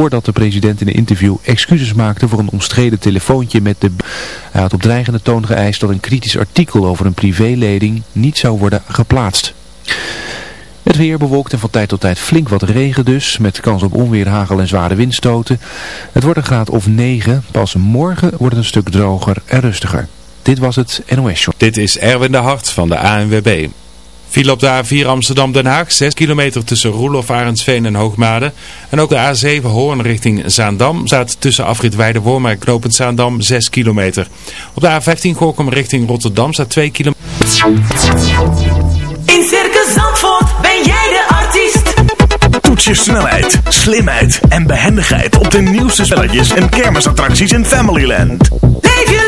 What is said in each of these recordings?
Voordat de president in een interview excuses maakte voor een omstreden telefoontje met de... Hij had op dreigende toon geëist dat een kritisch artikel over een privéleding niet zou worden geplaatst. Het weer bewolkt en van tijd tot tijd flink wat regen dus, met kans op onweer, hagel en zware windstoten. Het wordt een graad of 9, pas morgen wordt het een stuk droger en rustiger. Dit was het NOS Show. Dit is Erwin de Hart van de ANWB. Viel op de A4 Amsterdam-Den Haag, 6 kilometer tussen Roelof, Arendsveen en Hoogmade. En ook de A7 Hoorn richting Zaandam staat tussen afrit Weideworm en knopend Zaandam 6 kilometer. Op de A15 Gorkum richting Rotterdam staat 2 kilometer. In Circus Zandvoort ben jij de artiest. Toets je snelheid, slimheid en behendigheid op de nieuwste spelletjes en kermisattracties in Familyland. Leef je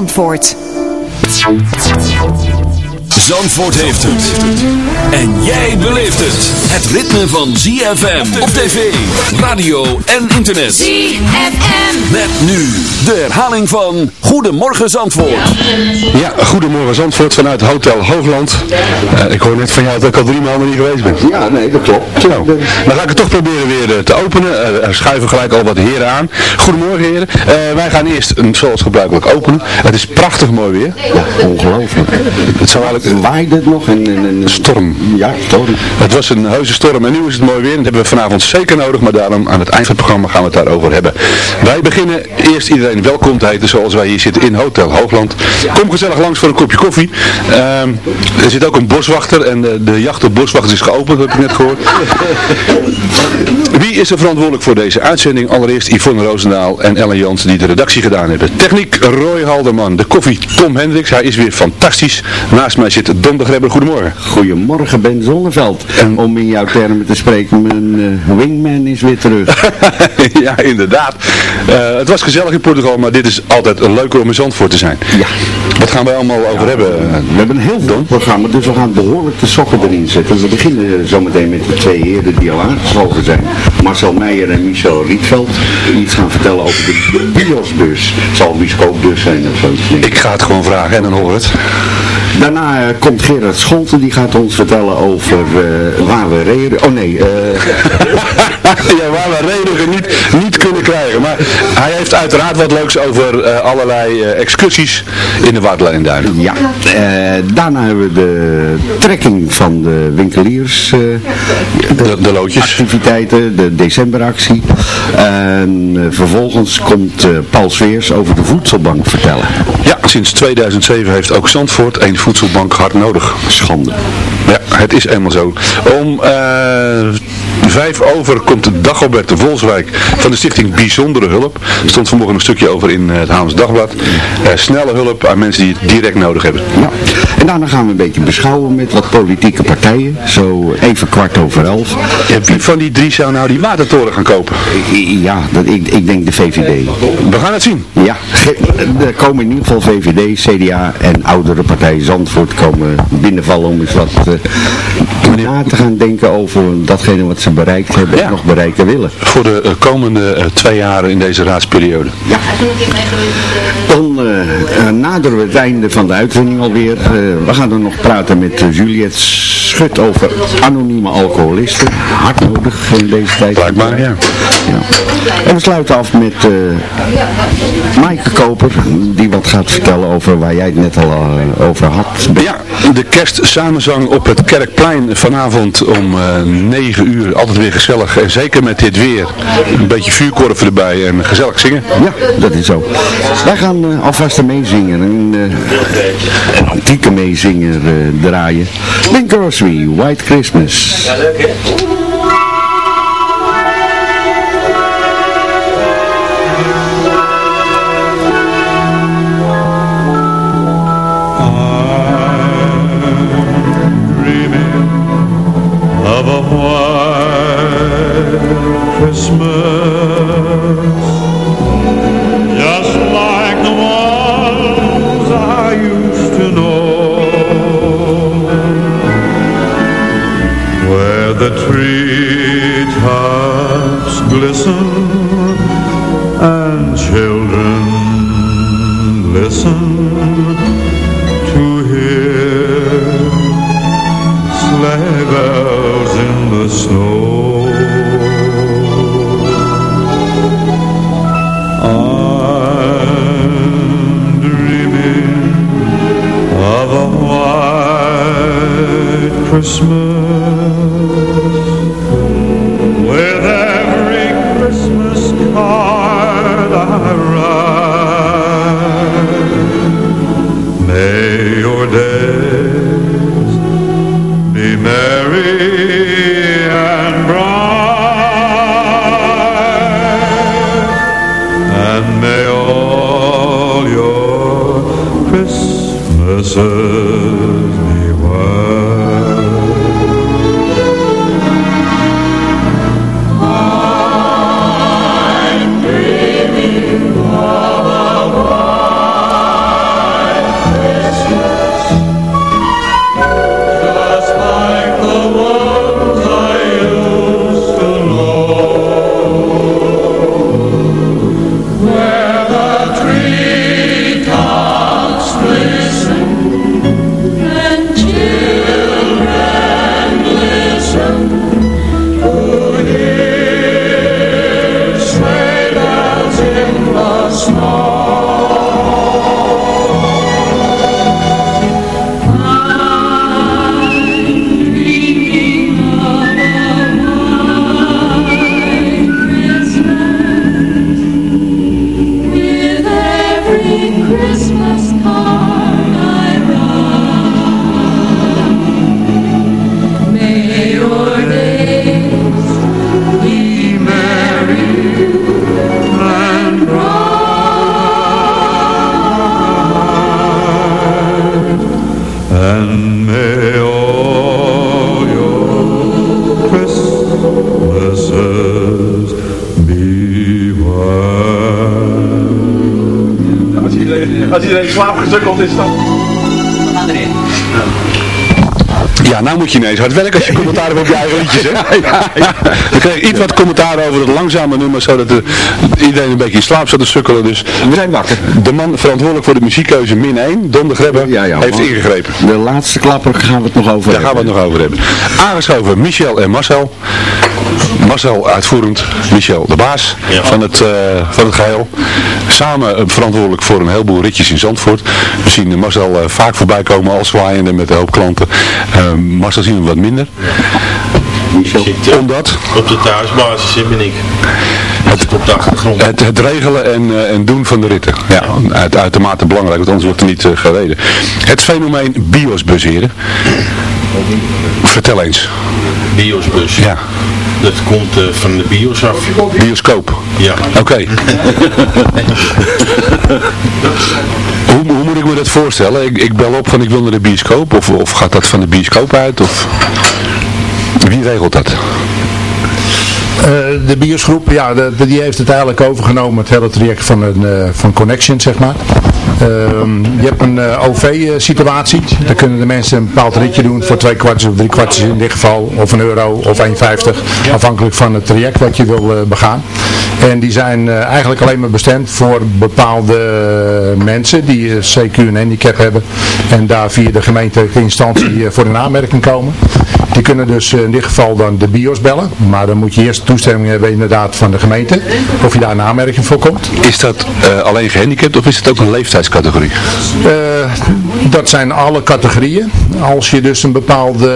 Zandvoort. Zandvoort heeft het. En jij beleeft het. Het ritme van ZFM op tv, radio en internet. ZFM. Met nu de herhaling van Goedemorgen Zandvoort. Ja, goedemorgen Zandvoort vanuit Hotel Hoogland. Eh, ik hoor net van jou dat ik al drie maanden niet geweest ben. Ja, nee, dat klopt. Nou, dan ga ik het toch proberen weer eh, te openen. Eh, er schuiven gelijk al wat heren aan. Goedemorgen heren. Eh, wij gaan eerst zoals gebruikelijk openen. Het is prachtig mooi weer. Ja, ongelooflijk. Het zou eigenlijk een Waaide het nog en, en, en- storm. Ja, storm. Het was een heuse storm en nu is het mooi weer. Dat hebben we vanavond zeker nodig, maar daarom aan het eind van het programma gaan we het daarover hebben. Wij beginnen eerst iedereen welkom te heten zoals wij hier zitten in Hotel Hoogland. Kom gezellig langs voor een kopje koffie. Ehm, er zit ook een boswachter en de, de jacht op boswachters is geopend, heb ik net gehoord. Wie is er verantwoordelijk voor deze uitzending? Allereerst Yvonne Roosendaal en Ellen Jans die de redactie gedaan hebben. Techniek Roy Halderman. De koffie Tom Hendricks. Hij is weer fantastisch. Naast mij zit Don de Grebber. Goedemorgen. Goedemorgen Ben Zonneveld. En- Om in jouw termen te spreken, mijn eh, wingman is weer terug. ja, inderdaad. Eh, het was gezellig in Portugal, maar dit is altijd leuker om in Zandvoort te zijn. Ja. Wat gaan wij allemaal over hebben? We hebben een heel veel programma, dus we gaan behoorlijk de sokken erin zetten. We beginnen zometeen met de twee heren die al aangesloten zijn. Marcel Meijer en Michel Rietveld. Die iets gaan vertellen over de biosbus. Het zal een bioscoopbus zijn of zoiets. ik. Ik ga het gewoon vragen en dan hoor het. Daarna eh, komt Gerard Scholten, die gaat ons vertellen over eh, waar we reden. Oh nee, eh, ja, waar we reden we niet, niet kunnen krijgen. Maar hij heeft uiteraard wat leuks over eh, allerlei eh, excursies in de Waterlijnduinen. ja. Eh, daarna hebben we de trekking van de winkeliers. De, de loodjes. activiteiten, de decemberactie. En vervolgens komt Paul Sveers over de voedselbank vertellen. Ja, sinds 2007 heeft ook Zandvoort een voedselbank hard nodig. Schande. Ja, het is eenmaal zo. Om eh, vijf over komt Dagobert de Volswijk van de stichting Bijzondere Hulp. Er stond vanmorgen een stukje over in eh, het Haams Dagblad. Eh, snelle hulp aan mensen die het direct nodig hebben. Ja. En daarna gaan we een beetje beschouwen met wat politieke partijen. Zo even kwart over elf. Ja, wie van die drie zou nou die watertoren gaan kopen? Ja, dat, ik, ik denk de VVD. We gaan het zien. Ja, er komen in ieder geval VVD, CDA en oudere partijen Zandvoort komen binnenvallen om eens wat eh, na te gaan denken over datgene wat ze bereikt hebben Ja. en nog bereiken willen. Voor de eh, komende eh, twee jaren in deze raadsperiode. Ja. Dan eh, eh, naderen we het einde van de uitzending alweer. Eh, we gaan dan nog praten met Juliette geschud over anonieme alcoholisten. Hard nodig in deze tijd. Blijkbaar, ja. Ja. En we sluiten af met uh, Maaike Koper, die wat gaat vertellen over waar jij het net al uh, over had. Ja, de kerstsamenzang op het Kerkplein vanavond om uh, 9 uur. Altijd weer gezellig. En zeker met dit weer. Een beetje vuurkorven erbij en gezellig zingen. Ja, dat is zo. Wij gaan alvast meezingen. Een, een antieke meezinger draaien. Bing Crosby, White Christmas. Ja, leuk hè? Christmas je ineens hard werken als je commentaar hebt op je eigen liedjes, hè? We kregen iets wat commentaar over het langzame nummer, zodat de, iedereen een beetje in slaap zat te sukkelen. Dus We zijn wakker. de man verantwoordelijk voor de muziekkeuze min 1, Don de Grebbe, Ja, ja, heeft man. ingegrepen. De laatste klapper gaan we het nog over Daar gaan we het nog over hebben. Aangeschoven Michel en Marcel. Marcel uitvoerend, Michel de baas van, het, eh, van het geheel. Samen eh, verantwoordelijk voor een heleboel ritjes in Zandvoort. We zien Marcel eh, vaak voorbij komen als zwaaiende met een hoop klanten. Eh, Marcel zien we wat minder. Michel. Omdat Op de thuisbasis hè, ben ik. Het op de achtergrond. het, het regelen en, eh, en doen van de ritten. Ja, uit, uitermate belangrijk, want anders wordt er niet eh, gereden. Het fenomeen biosbuseren. Vertel eens. Biosbus. Ja, Dat komt eh, van de bios af. bioscoop. Ja. Oké. hoe, hoe moet ik me dat voorstellen? Ik, ik bel op van ik wil naar de bioscoop. Of, of gaat dat van de bioscoop uit? Of... Wie regelt dat? Eh, de biosgroep, ja, de, de- die heeft het eigenlijk overgenomen, het hele traject van, een, eh, van Connection, zeg maar. Ehm, je hebt een OV-situatie. Dan kunnen de mensen een bepaald ritje doen voor twee kwartjes of drie kwartjes in dit geval. Of een euro of 1,50. Afhankelijk van het traject wat je wil begaan. En die zijn eigenlijk alleen maar bestemd voor bepaalde mensen die CQ een handicap hebben. En daar via de gemeentelijke instantie voor in aanmerking komen. Die kunnen dus in dit geval dan de BIOS bellen. Maar dan moet je eerst toestemming hebben inderdaad van de gemeente. Of je daar een aanmerking voor komt. Is dat uh, alleen gehandicapt of is het ook een leeftijdscategorie? Uh, dat zijn alle categorieën. Als je dus een bepaalde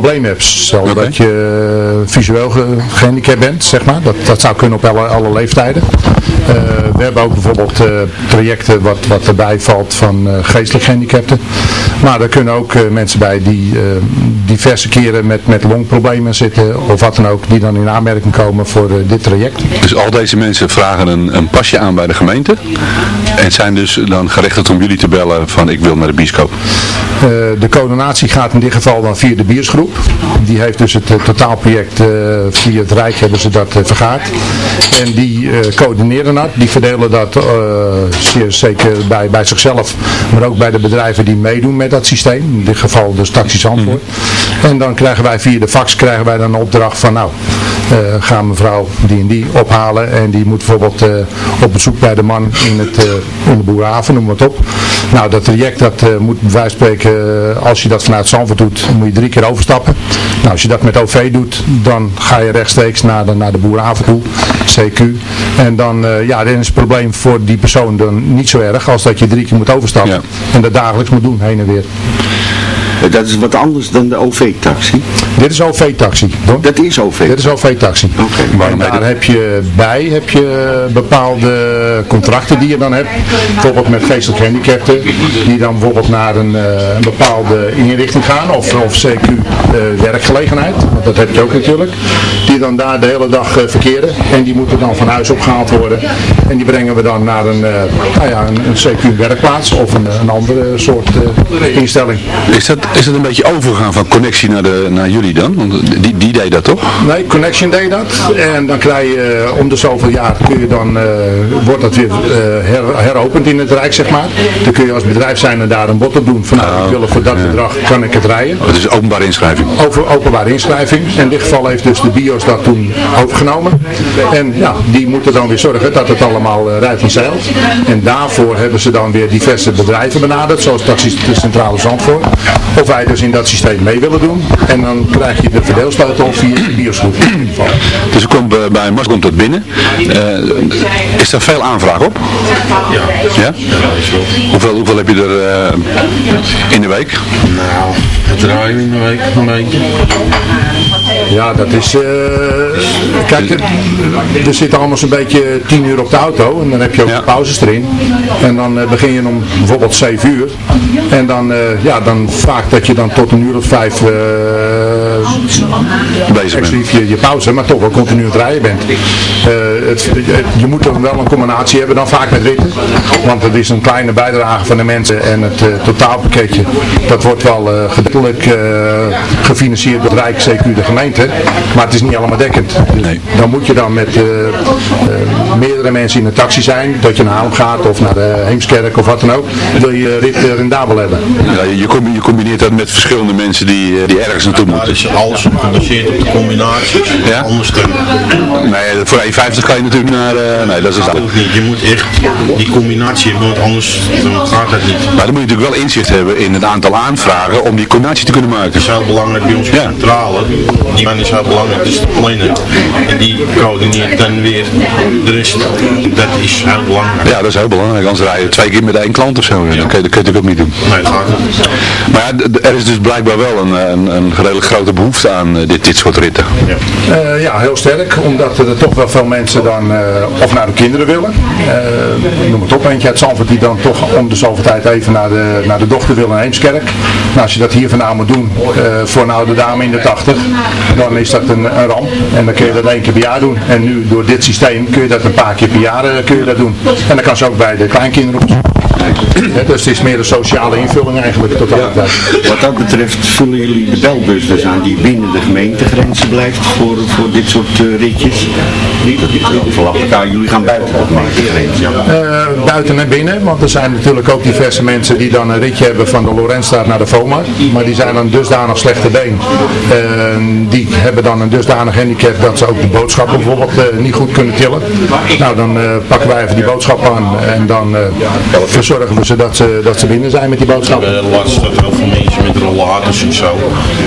probleem hebt. Stel okay. dat je visueel gehandicapt bent, zeg maar. Dat, dat zou kunnen op alle, alle leeftijden. Uh, we hebben ook bijvoorbeeld trajecten wat, wat erbij valt van geestelijk gehandicapten. Maar er kunnen ook mensen bij die diverse keren met, met longproblemen zitten of wat dan ook, die dan in aanmerking komen voor uh, dit traject. Dus al deze mensen vragen een, een pasje aan bij de gemeente en zijn dus dan gerechtigd om jullie te bellen van ik wil naar de bioscoop? Uh, de coördinatie gaat in dit geval dan via de Die heeft dus het uh, totaalproject via het Rijk hebben ze dat vergaard. En die coördineren dat, die verdelen dat zeer zeker bij, bij zichzelf, maar ook bij de bedrijven die meedoen met dat systeem. In dit geval dus Taxis Antwoord. Mm. En dan krijgen wij via de fax krijgen wij dan een opdracht van nou, uh, ga mevrouw die en die ophalen en die moet bijvoorbeeld uh, op bezoek bij de man in, het, uh, in de boerenhaven, noem wat op. Nou, dat traject dat moet bij wijze van spreken, als je dat vanuit Zandvoort doet, moet je drie keer overstappen. Nou, als je dat met OV doet, dan ga je rechtstreeks naar de, naar de boerenhaven toe, CQ. En dan, ja, dan is het probleem voor die persoon dan niet zo erg als dat je drie keer moet overstappen. Ja. En dat dagelijks moet doen, heen en weer. Dat is wat anders dan de OV-taxi? Dit is OV-taxi. Dat is OV? Dit is OV-taxi. Oké. En daar heb je bij heb je bepaalde contracten die je dan hebt. Bijvoorbeeld met geestelijk gehandicapten. Die dan bijvoorbeeld naar een, uh, een bepaalde inrichting gaan. Of, of CQ uh, werkgelegenheid. Want dat heb je ook natuurlijk. Die dan daar de hele dag uh, verkeren. En die moeten dan van huis opgehaald worden. En die brengen we dan naar een, nou ja, een, een CQ werkplaats. Of een, een andere soort instelling. Is dat, is het een beetje overgegaan van Connectie naar, de, naar jullie dan? Want die, die deed dat toch? Nee, Connection deed dat. En dan krijg je uh, om de zoveel jaar kun je dan, uh, wordt dat weer uh, her, heropend in het Rijk zeg maar. Dan kun je als bedrijf zijn en daar een bod op doen. Van nou, ik wil voor dat ja. bedrag kan ik het rijden. Het is openbare inschrijving? Over, openbare inschrijving. In dit geval heeft dus de BIOS dat toen overgenomen. En ja, die moeten dan weer zorgen dat het allemaal rijdt en zeilt. En daarvoor hebben ze dan weer diverse bedrijven benaderd. Zoals Taxis de Centrale Zandvoort. Of wij dus in dat systeem mee willen doen. En dan krijg je de verdeelsleutel via de biosgroep. Dus er komt uh, bij Mars komt dat binnen. Uh, is daar veel aanvraag op? Ja. Ja? Hoeveel, hoeveel heb je er uh, in de week? Nou, het draaien in de week een beetje. Ja, dat is... kijk, er, er zit allemaal zo'n beetje 10 uur op de auto. En dan heb je ook ja. pauzes erin. En dan begin je om bijvoorbeeld 7 uur. En dan, ja, dan vaak dat je dan tot een uur of vijf bezig bent. Je, je pauze, maar toch wel continu aan het rijden bent. Uh, het, je moet dan wel een combinatie hebben dan vaak met ritten. Want het is een kleine bijdrage van de mensen en het uh, totaalpakketje, dat wordt wel uh, gedeeltelijk gefinancierd door het Rijk, zeker de gemeente. Maar het is niet allemaal dekkend. Nee. Dan moet je dan met meerdere mensen in een taxi zijn, dat je naar Haarlem gaat of naar de Heemskerk of wat dan ook. Wil je rit rendabel hebben. Ja, je combineert dat met verschillende mensen die, die ergens naartoe moeten. Dus alles gebaseerd op de combinaties. Ja? Anders. Nee, voor 1,50 kan je natuurlijk naar... Uh, nee, dat is het niet. Je moet echt die combinatie hebben, want anders dan gaat het niet. Maar dan moet je natuurlijk wel inzicht hebben in het aantal aanvragen om die combinatie te kunnen maken. Dat is heel belangrijk bij ons ja. centrale. Die man is heel belangrijk, dat is de planner. En die coördineert dan weer de rest. Dat is heel belangrijk. Ja, dat is heel belangrijk. Anders rij je twee keer met één klant of zo. Ja. Dan kun je, dat kun je natuurlijk ook niet doen. Nee, dat gaat niet. Maar ja, er is dus blijkbaar wel een, een, een redelijk grote behoefte aan uh, dit, dit soort ritten. Ja. Uh, ja, heel sterk. Omdat er toch wel veel mensen dan uh, of naar de kinderen willen. noem het op, eentje uit Zandvoort die dan toch om de zoveel tijd even naar de, naar de dochter wil in Heemskerk. Nou, als je dat hier vandaan moet doen voor een oude dame in de 80, dan is dat een, een ramp. En dan kun je dat één keer per jaar doen. En nu door dit systeem kun je dat een paar keer per jaar kun je dat doen. En dan kan ze ook bij de kleinkinderen op Dus het is meer een sociale invulling eigenlijk tot Ja, wat dat betreft vullen jullie de belbus dus aan die binnen de gemeentegrenzen blijft voor, voor dit soort eh, ritjes. Niet dat vanaf elkaar, jullie gaan buiten de gemeentegrens. Ja. Eh, buiten en binnen, want er zijn natuurlijk ook diverse mensen die dan een ritje hebben van de Lorentstraat naar de FOMA. Maar die zijn dan dusdanig slechte been. Eh, die hebben dan een dusdanig handicap dat ze ook de boodschappen bijvoorbeeld niet goed kunnen tillen. Nou, dan pakken wij even die boodschap aan en dan eh, verzorgen we ze dat, ze dat ze binnen zijn met die boodschappen. Staat heel veel mensen met rollators en zo.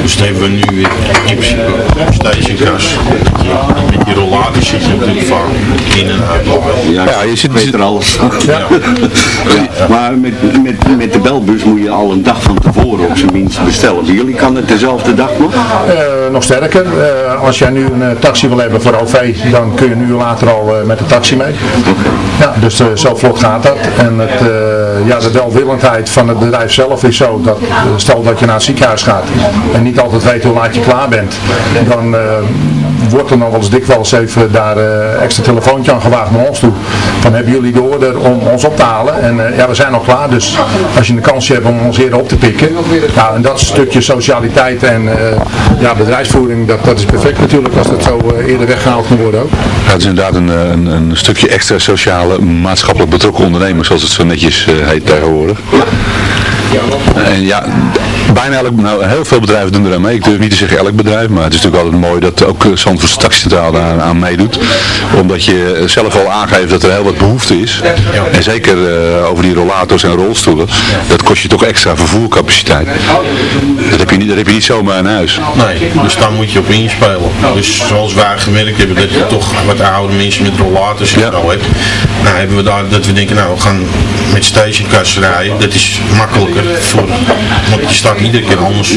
Dus hebben we nu in principe. Met die rollators je natuurlijk vaak in uit. Ja, je zit beter alles. Ja. Maar met, met, met de belbus moet je al een dag van tevoren op zijn minst bestellen. Bij jullie kan het dezelfde dag nog? Eh, nog sterker, eh, als jij nu een eh, taxi wil hebben voor OV, dan kun je nu later al met de taxi mee. Ja, dus zo vlot gaat dat. En het, ja, de welwillendheid van het bedrijf zelf is zo dat stel dat je naar het ziekenhuis gaat en niet altijd weet hoe laat je klaar bent, dan wordt er nog wel eens dikwijls even daar eh, extra telefoontje aan gewaagd naar ons toe. Van hebben jullie de order om ons op te halen? En eh, ja, we zijn nog klaar, dus als je een kansje hebt om ons eerder op te pikken. Ja, en dat stukje socialiteit en eh, ja, bedrijfsvoering, dat, dat is perfect natuurlijk als dat zo eh, eerder weggehaald kan worden ook. Ja, het is inderdaad een, een, een stukje extra sociale, maatschappelijk betrokken ondernemer, zoals het zo netjes eh, heet tegenwoordig. En ja, bijna elk, nou heel veel bedrijven doen er aan mee. Ik durf niet te zeggen elk bedrijf, maar het is natuurlijk altijd mooi dat ook eh, Zandvoort Taxicentraal daar aan meedoet. Omdat je zelf al aangeeft dat er heel wat behoefte is. En zeker eh, over die rollators en rolstoelen, dat kost je toch extra vervoercapaciteit. Dat heb je niet, dat heb je niet zomaar in huis. Nee, dus daar moet je op inspelen. Dus zoals wij gemerkt hebben dat je toch wat oude mensen met rollators en zo hebt. Nou hebben we daar dat we denken, nou we gaan met stationkast rijden. Dat is makkelijker voor, want je staat iedere keer anders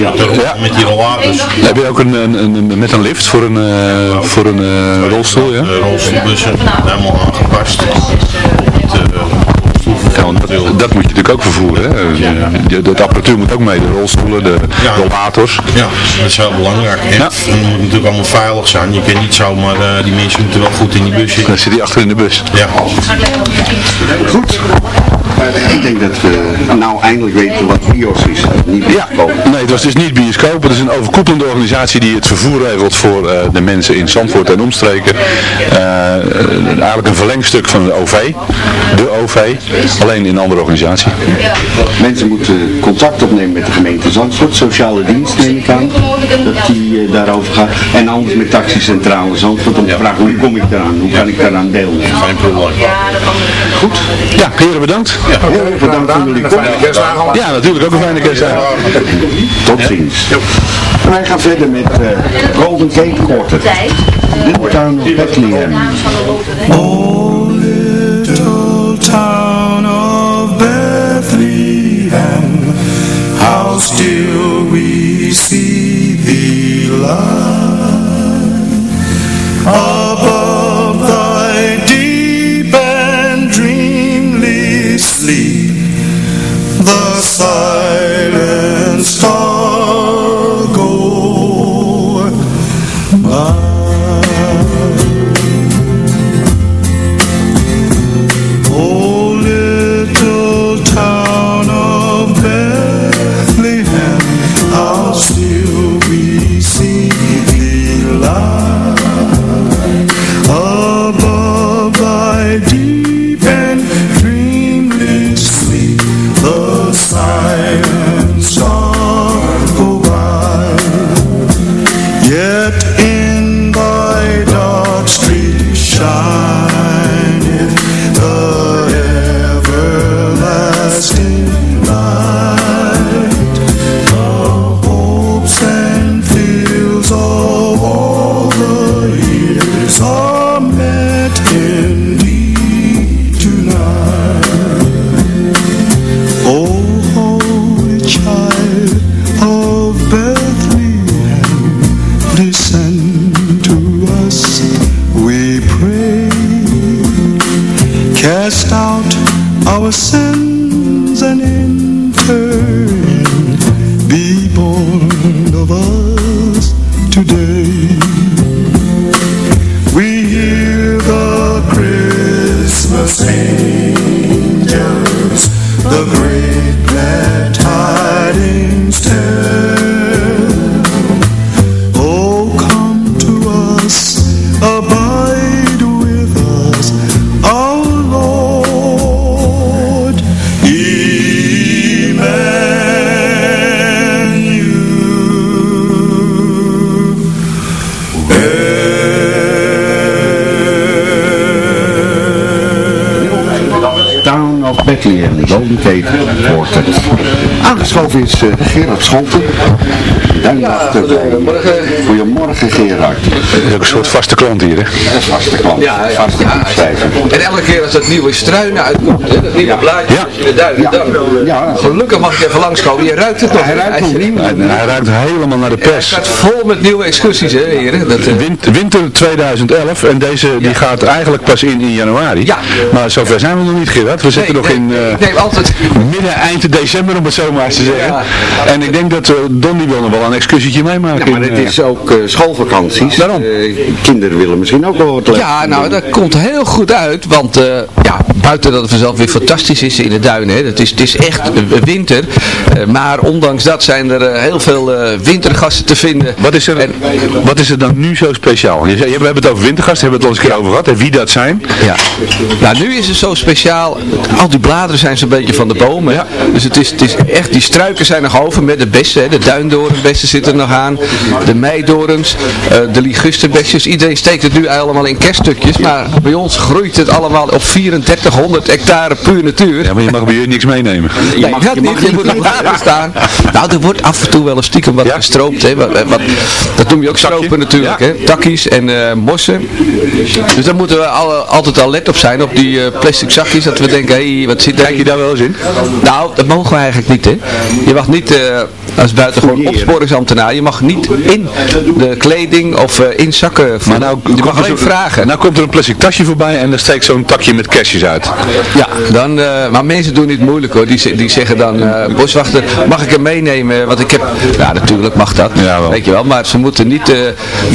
met die rollators. Heb je ook een, een, een- met een lift voor een, eh, voor een eh, rolstoel? Ja? De rolstoelbussen, helemaal aangepast. Eh, Ja, dat, dat moet je natuurlijk ook vervoeren. Hè? De, de, de apparatuur moet ook mee, de rolstoelen, de rollators. Ja, dat is heel belangrijk. En het moet natuurlijk allemaal veilig zijn. Je kan niet zomaar, eh, die mensen moeten wel goed in die bus zitten. Dan zit die achter in de bus. Ja. Goed. Ik denk dat we nou eindelijk weten wat BIOS is. Niet bioscoop. Nee, het was dus niet bioscoop. Het is een overkoepelende organisatie die het vervoer regelt voor eh, de mensen in Zandvoort en omstreken. Eh, eh, eigenlijk een verlengstuk van de OV. De OV. Alleen in een andere organisatie. Mensen moeten contact opnemen met de gemeente Zandvoort, sociale dienst neem ik aan, dat die daarover gaat. En anders met taxicentrale Zandvoort om te vragen hoe kom ik daaraan, hoe kan ik daaraan deelnemen. Geen probleem. Goed. Ja, heren bedankt. Ja, bedankt voor jullie komst. Ja, natuurlijk ook een fijne kerstdag. Tot ziens. En wij gaan verder met eh, Golden Gate Quartet. Little Town of Bethlehem. Oh, is uh, Gerard Scholten. Duinwachter bij. Goedemorgen Gerard. Dat is ook een soort vaste klant hier, hè? Een vaste klant. Ja, ja. Vaste schrijver. En elke keer als dat nieuwe struinen uitkomt, hè, dat nieuwe blaadje Ja. in de duinen, dan Ja. gelukkig mag ik even langskomen. Je ruikt het nog. Hij ruikt nog hij ruikt helemaal naar de Het pers. staat vol met nieuwe excursies, hè, heren. Dat, eh, Win- Winter 2011 en deze die gaat eigenlijk pas in in januari. Ja. Maar zover zijn we nog niet Gerard. We zitten nee, nog nee, in eh, ik neem altijd... midden eind december om het zo maar eens te zeggen. Ja. En ik denk dat eh, Don die wil nog wel een excursietje meemaken. Ja, maar het eh, is ook eh, schoolvakanties. Daarom. Eh, kinderen willen misschien ook wel wat leuks Ja, nou, dat komt heel goed uit, want eh, ja, buiten dat het vanzelf weer fantastisch is in de duinen, hè, het, is, het is echt winter, eh, maar ondanks dat zijn er eh, heel veel eh, wintergasten te vinden. Wat is, er, En- wat is er dan nu zo speciaal? Je zei, we hebben het over wintergasten, hebben we het al eens een keer over gehad. En wie dat zijn? Ja. Nou, nu is het zo speciaal. Al die bladeren zijn zo'n beetje van de bomen. Dus het is, het is echt, die struiken zijn nog over met de bessen. Hè. De duindoornbessen zitten er nog aan. De meidorens, de ligusterbesjes. Iedereen steekt het nu allemaal in kerststukjes. Maar bij ons groeit het allemaal op 3400 hectare puur natuur. Ja, maar je mag bij jullie niks meenemen. Je Nee, mag- dat je niet. mag Je moet bladeren staan. Nou, er wordt af en toe wel een stiekem wat Ja? gestroopt. Hè. Wat, wat, dat noem je ook stropen natuurlijk. Ja. Hè. Takkies en eh, mossen. Dus daar moeten we al, altijd al let op zijn. Op die eh, plastic zakjes. Dat we denken, hé, hey, wat zit Kijk er je daar wel eens in? Nou, dat mogen we eigenlijk niet. Hè. Je mag niet, eh, als buitengewoon opsporingsambtenaar, je mag niet in de kleding of eh, in zakken Maar nou, je mag alleen zo- vragen. Nou komt er een plastic tasje voorbij en daar steekt zo'n takje met kerstjes uit. Ja, dan, eh, maar mensen doen niet moeilijk hoor. Die, die zeggen dan, eh, boswachter, mag ik hem meenemen? Want ik heb, ja natuurlijk mag dat, Ja, wel. weet je wel. Maar ze moeten niet eh,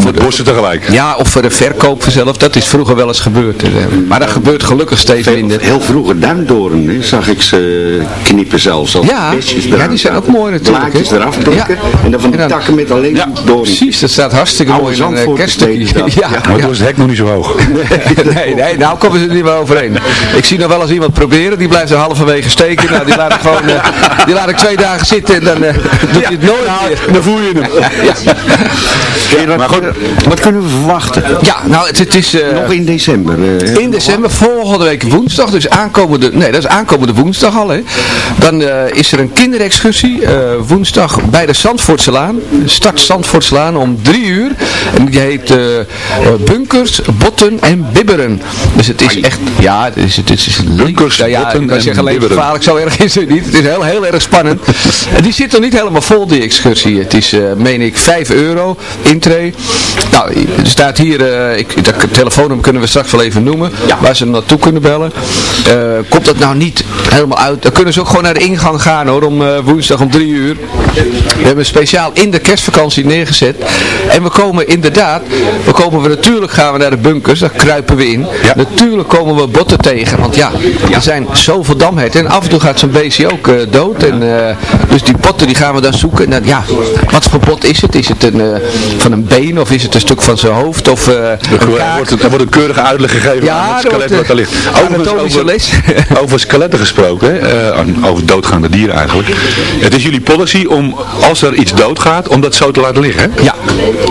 voor de, Bossen tegelijk. ja, of voor de verkoop zelf. Dat is vroeger wel eens gebeurd. Maar dat gebeurt gelukkig steeds minder. Heel vroeger duimdoren, hè, zag ik ze knippen zelfs. Als Ja, ja, die zijn ook mooi natuurlijk, Blaadjes eraf plukken Ja. en dan van die dan- takken met alleen Ja, doorn. Precies, dat staat hartstikke mooi in een eh, kerststukje. Ja, Maar ja. toen was het hek nog niet zo hoog. nee, nee, nou komen ze er niet meer overheen. Ik zie nog wel eens iemand proberen, die blijft er halverwege steken. Nou, die laat ik gewoon, eh, die laat ik twee dagen zitten en dan eh, doet hij het nooit meer. Dan voel je hem. Gerard, Maar goed. wat kunnen we verwachten? Ja, nou, het, het is... eh, Nog in december. eh, in december, volgende week woensdag, dus aankomende, nee dat is aankomende woensdag al hè. Dan eh, is er een kinderexcursie, woensdag bij de Zandvoortselaan, start Zandvoortselaan om drie uur. En die heet Bunkers, Botten en Bibberen. Dus het is echt, ja het is, het is, het is Bunkers, nou ja, Botten ik kan en zeggen alleen Bibberen. gevaarlijk, zo erg is het niet. Het is heel, heel erg spannend. en die zit nog niet helemaal vol die excursie. Het is, meen ik, 5 euro intree. Nou, er staat hier, eh, ik, dat telefoonnummer kunnen we straks wel even noemen, waar ze naartoe kunnen bellen. Eh, komt dat nou niet helemaal uit, dan kunnen ze ook gewoon naar de ingang gaan hoor, om eh, woensdag om 3 uur. We hebben speciaal in de kerstvakantie neergezet. En we komen inderdaad, we komen we natuurlijk gaan we naar de bunkers, daar kruipen we in. Natuurlijk komen we botten tegen, want ja, er zijn zoveel damherten. En af en toe gaat zo'n beestje ook dood. En, dus die potten die gaan we dan zoeken. En dan, ja, wat voor bot is het? Is het een, van een been of is het een stuk van zijn hoofd? Of een Er kaak? wordt, er wordt een keurige uitleg gegeven Ja, aan het skelet wat er ligt. eh, Overigens over, les. over skeletten gesproken, eh, over doodgaande dieren eigenlijk. Het is jullie policy om, als er iets doodgaat, om dat zo te laten liggen. Hè? Ja.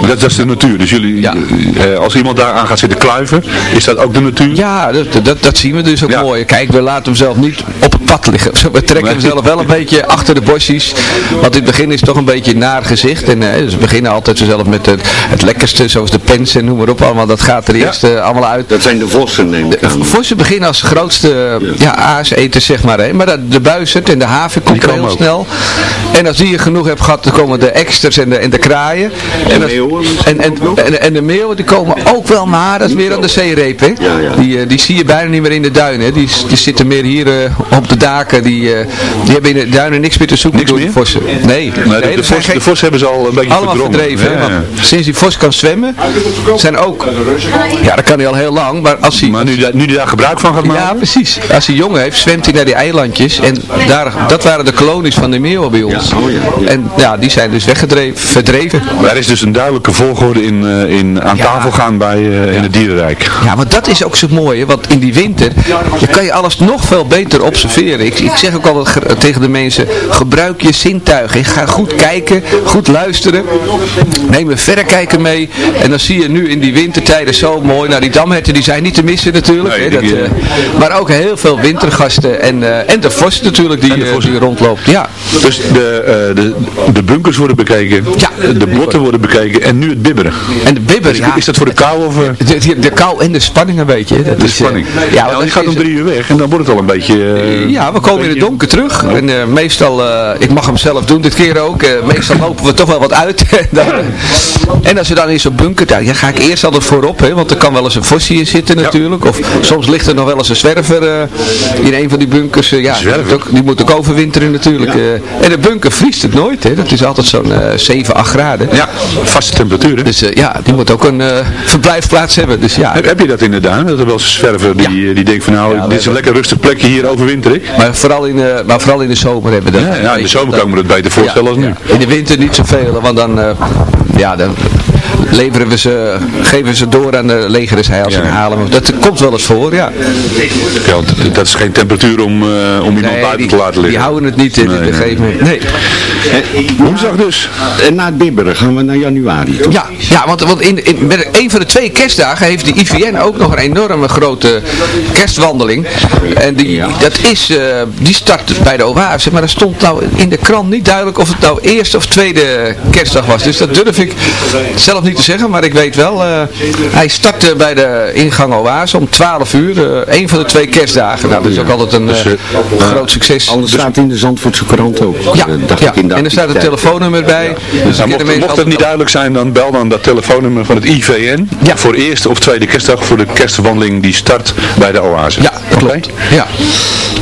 Dat, dat is de natuur. Dus jullie, eh, als iemand daaraan gaat zitten kluiven, is dat ook de natuur? Ja, dat, dat, dat zien we dus ook Ja. mooi. Kijk, we laten hem zelf niet op het pad liggen. We trekken hem zelf wel een beetje achter de bosjes. Want in het begin is het toch een beetje een naar gezicht. En we beginnen altijd zelf met het, het lekkerste, zoals de pens en noem maar op allemaal. Dat gaat er eerst eh, allemaal uit. Dat zijn de vossen, neem ik aan. Vossen beginnen als grootste ja, aaseters, zeg maar. Hè. Maar dat, de buizerd en de haven komt heel ook. snel. En als die je genoeg hebt gehad, dan komen de eksters en de, en de kraaien. En, dat- meeuwen en, en, en, en de meeuwen die komen ook wel, maar dat is weer aan de zeereep. Hè. Die, eh, die zie je bijna niet meer in de duinen. Hè. Die, die zitten meer hier eh, op de daken. Die, die hebben in de duinen niks meer te zoeken Niks door meer? die vossen. Nee, Nee, de, nee, de, dat zijn vos, geen- de vos hebben ze al een beetje allemaal verdrongen. verdreven. hè, Ja, ja. Want sinds die vos kan zwemmen, zijn ook, ja dat kan hij al heel lang, maar als hij... Maar nu, nu die daar gebruik van gaat maken? Ja, precies. Als hij jongen heeft, zwemt hij naar die eilandjes. En daar, dat waren de kolonies van de meeuwen bij ons. Ja, oh ja. En ja, die zijn dus weggedreven, verdreven. Maar er is dus een duidelijke volgorde in, eh, in aan Ja. tafel gaan bij, eh, in het dierenrijk. Ja, maar dat is ook zo mooi, hè, want in die winter kan je alles nog veel beter observeren. Ik, ik zeg ook altijd ge- tegen de mensen, gebruik je zintuigen. Ga goed kijken, goed luisteren. Neem een verrekijker mee. En dan zie je nu in die wintertijden zo mooi. Nou, die damherten die zijn niet te missen natuurlijk. Nee, hè, dat, eh, eh, maar ook heel veel wintergasten. En, eh, en de vos natuurlijk die, eh, die rondloopt. Ja. Dus de, de, de bunkers worden bekeken, Ja. de botten worden bekeken en nu het bibberen. En de bibber, Is, ja. is dat voor de kou of... De, de, de kou en de spanning een beetje. Dat de is, spanning? ja, want die gaat om drie uur weg en dan wordt het al een beetje... Ja, we komen in het donker terug. En meestal, ik mag hem zelf doen dit keer ook. meestal lopen we toch wel wat uit. Dan- en als je dan in zo'n bunker, daar ja, ga ik eerst altijd voorop. Hè, want er kan wel eens een vosje in zitten natuurlijk. Of soms ligt er nog wel eens een zwerver eh, in een van die bunkers. eh, ja, die moet, ook, die moet ook overwinteren natuurlijk. eh. en de bunker vriest het nooit. Hè. Dat is altijd zo'n eh 7, 8 graden. Ja, vaste temperaturen. Dus eh, ja, die moet ook een verblijfplaats hebben. Dus ja, Heb, heb je dat in de duin? Dat er wel eens een zwerver die, die denkt van nou, dit is een lekker rustig plekje, hier overwinter ik. maar, vooral in, maar vooral in de zomer hebben we dat. Ja, ja, in de zomer kan ik me dat beter voorstellen als nu. In de winter niet zoveel, want dan, ja, dan leveren we ze, geven we ze door aan de legerisheils Ja. en halen. we- Dat komt wel eens voor, ja. Ja, want dat is geen temperatuur om, eh, om iemand Nee, buiten die, te laten die liggen. houden het niet in Nee, op een nee. gegeven moment. Nee. Woensdag dus. En na het bibberen gaan we naar januari. toch? Ja, ja want, want in, in, met een van de twee kerstdagen heeft de IVN ook nog een enorme grote kerstwandeling. En die, dat is, eh, die start bij de Oase. Maar er stond nou in de krant niet duidelijk of het nou eerste of tweede kerstdag was. Dus dat durf ik zelf niet te zeggen. Maar ik weet wel, eh, hij startte bij de ingang Oase om 12 uur. eh, een van de twee kerstdagen. Nou, dat is ook altijd een Dus, eh, groot succes. Anders staat in de Zandvoortse krant ook. Ja, dacht ja. ik in de en er staat een telefoonnummer bij. Dus Nou, mocht, mocht het niet duidelijk zijn, dan bel dan dat telefoonnummer van het IVN. Ja. Voor eerste of tweede kerstdag voor de kerstwandeling die start bij de Oase. Ja, dat Oké? klopt. Ja.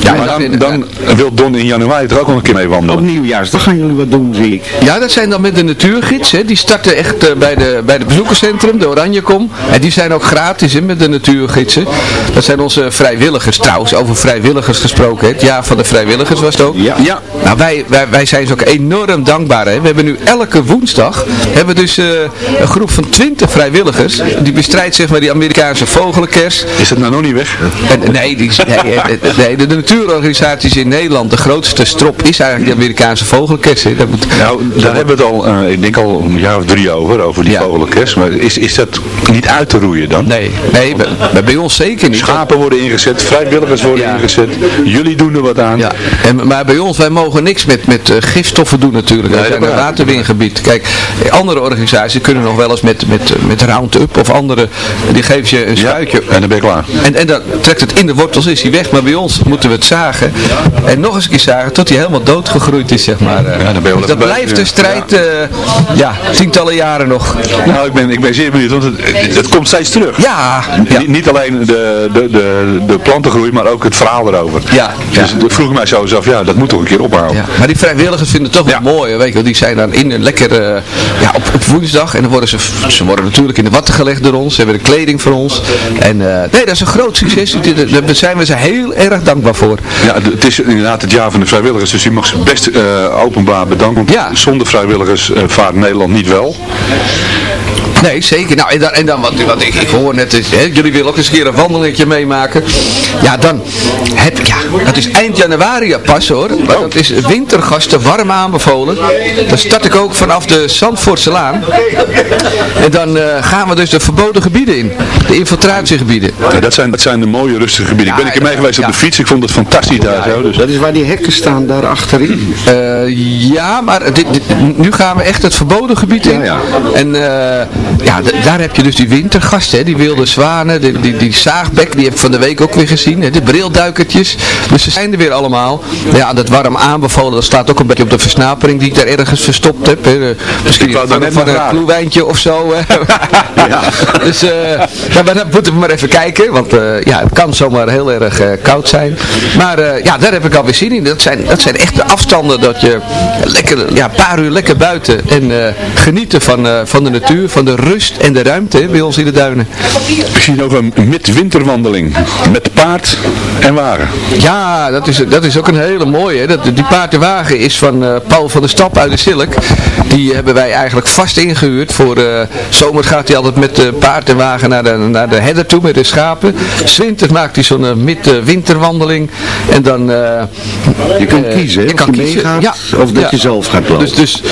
Ja, dan, dan wil Don in januari er ook nog een keer mee Op wandelen. nieuwjaarsdag gaan jullie wat doen, zie ik. Ja, dat zijn dan met de natuurgids. Hè. Die starten echt eh, bij, de, bij het bezoekerscentrum, de Oranjekom. En die zijn ook gratis hè, met de natuurgidsen. Dat zijn onze vrijwilligers trouwens. Over vrijwilligers gesproken. Hè. Het jaar van de vrijwilligers was het ook. Ja. Ja. Nou, wij, wij, wij zijn ze ook enorm dankbaar. Hè. We hebben nu elke woensdag hebben dus eh, een groep van 20 vrijwilligers. Die bestrijdt zeg maar die Amerikaanse vogelkers. Is dat nou nog niet weg? En, nee, die, nee, eh, nee, de, de natuurorganisaties in Nederland, de grootste strop is eigenlijk de Amerikaanse vogelkers. Hè. Dat moet, Nou, daar hebben we het al, eh, ik denk al een jaar of drie over, over die Ja. vogelkers. Maar is, is dat niet uit te roeien dan? Nee, nee bij, bij- ons zeker niet. Schapen worden ingezet, vrijwilligers worden Ja. ingezet. Jullie doen er wat aan. Ja, en, maar bij ons, wij mogen niks met, met eh, gifstoffen doen natuurlijk. Nee, dat zijn een waterwingebied. Kijk, andere organisaties kunnen nog wel eens met, met, eh, met Roundup of andere, die geven je een Ja, spuitje. en dan ben je klaar. En, en dan trekt het in de wortels, is hij weg. Maar bij ons moeten we zagen. En nog eens een keer zagen tot hij helemaal doodgegroeid is, zeg maar. Ja, dan ben je wel Dus dat blijft een strijd, eh, ja, tientallen jaren nog. Nou, ik ben, ik ben zeer benieuwd, want het, het komt steeds terug. Ja. Niet, niet alleen de, de, de, de plantengroei, maar ook het verhaal erover. Ja, Dus dat vroeg ik mij zo eens af, ja, dat moet toch een keer ophouden. Ja, maar die vrijwilligers vinden het toch wel mooi, weet je wel. Die zijn dan in een lekker, ja, op, op woensdag. En dan worden ze, ze worden natuurlijk in de watten gelegd door ons. Ze hebben de kleding voor ons. En eh, nee, dat is een groot succes. Daar zijn we ze heel erg dankbaar voor. Ja, het is inderdaad het jaar van de vrijwilligers, dus je mag ze best eh, openbaar bedanken. Want Ja. zonder vrijwilligers eh, vaart Nederland niet wel. Nee, zeker. Nou, en dan, en dan wat, wat ik, ik hoor net, is, hè, jullie willen ook eens een keer een wandelingetje meemaken. Ja, dan heb ja, dat is eind januari pas hoor. Maar dat is wintergasten warm aanbevolen. Dan start ik ook vanaf de Zandvoortse Laan. En dan eh, gaan we dus de verboden gebieden in. De infiltratiegebieden. Ja, dat, zijn, dat zijn de mooie rustige gebieden. Ja, ik ben een keer mee geweest op de fiets, ik vond het fantastisch daar zo. Dus. Dat is waar die hekken staan, daar achterin. Eh, ja, maar dit, dit- nu gaan we echt het verboden gebied in. Ja, ja. En eh, ja, daar heb je dus die wintergasten, hè, die wilde zwanen, die, die, die zaagbek, die heb ik van de week ook weer gezien, hè, de brilduikertjes. Dus ze zijn er weer allemaal. Ja, dat warm aanbevolen, dat staat ook een beetje op de versnapering die ik daar ergens verstopt heb. Hè. Eh, Misschien van, van een kloewijntje of zo. Hè. ja. Dus ja, maar dan moeten we maar even kijken, want eh, ja, het kan zomaar heel erg koud zijn. Maar ja, daar heb ik alweer zin in. Dat zijn, dat zijn echte afstanden dat je lekker, ja, een paar uur lekker buiten en genieten van, van de natuur, van de rust en de ruimte bij ons in de duinen. Misschien ook een midwinterwandeling met paard en wagen. Ja, dat is, dat is ook een hele mooie. Hè. Dat, die paard en wagen is van eh, Paul van der Stap uit de Silk. Die hebben wij eigenlijk vast ingehuurd. Voor uh, zomer gaat hij altijd met de paard en wagen naar de, naar de herder toe met de schapen. Zwinters maakt hij zo'n uh, midwinterwandeling. en dan... je kunt kiezen, hè, je of kan je kiezen. meegaat Ja. of dat Ja. je zelf gaat lopen. Dus, dus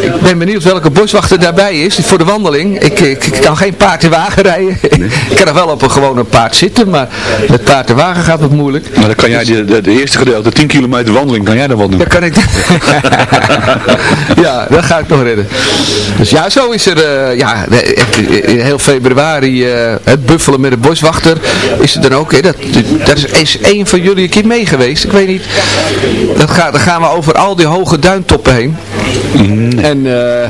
ik ben benieuwd welke boswachter daarbij is voor de wandeling. Ik, ik, ik kan geen paard en wagen rijden. ik kan nog wel op een gewone paard zitten, maar met paard en wagen gaat het moeilijk. Maar dan kan jij de, de, de eerste gedeelte, 10 kilometer wandeling, kan jij dan wel doen? Dan kan ik... ja, dat ga ik nog redden. Dus ja, zo is er eh, ja, in heel februari eh, het buffelen met de boswachter is er dan ook. Hè, dat, dat is, is één van jullie een keer mee geweest. Ik weet niet. Dat gaat, dan gaan we over al die hoge duintoppen heen. En eh,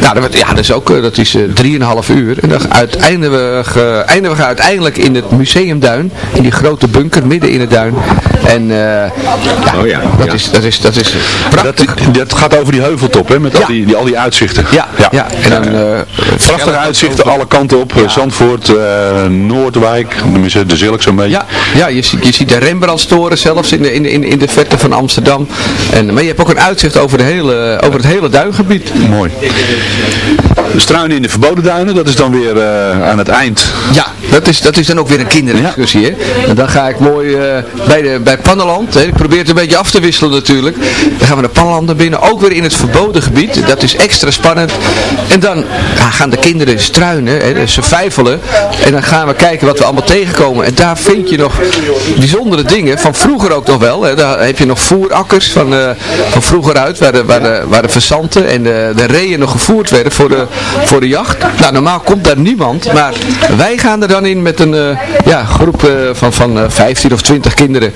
nou, dat, ja, dat is ook eh, dat is eh, drieënhalf uur. En dan eindigen we, ge- eindigen we uiteindelijk in het museumduin. In die grote bunker midden in het duin. En eh, ja, Oh ja, dat, ja. Is, dat, is, dat is prachtig. Dat, dat gaat over die heuveltop, hè, met al, die, die, al die uitzichten. Ja, ja. En dan, eh, Prachtige uitzichten alle kanten op. eh, Zandvoort, eh, Noordwijk, tenminste de Zilk zo'n beetje. Ja, ja je, ziet, je ziet de Rembrandtstoren zelfs in de, in, de, in, in de verte van Amsterdam. En, maar je hebt ook een uitzicht over, de hele, over het hele duingebied. Mooi. Struinen in de verboden duinen, dat is dan weer eh, aan het eind. Ja, dat is, dat is dan ook weer een kinderdiscussie. Hè? En dan ga ik mooi eh, bij, de, bij Pannenland. Hè? Ik probeer het een beetje af te wisselen natuurlijk. Dan gaan we naar Pannenland naar binnen. Ook weer in het verboden gebied. Dat is extra spannend. En dan ja, gaan de kinderen struinen. Hè? Ze vijfelen. En dan gaan we kijken wat we allemaal tegenkomen. En daar vind je nog bijzondere dingen. Van vroeger ook nog wel. Hè? Daar heb je nog voerakkers van, eh, van vroeger uit. Waar de, waar de, waar de verzanten en de, de reeën nog gevoerd werden voor de, voor de jacht. Nou, normaal komt daar niemand. Maar wij gaan er dan in met een eh, ja, groep eh, van, van eh, 15 of 20 kinderen.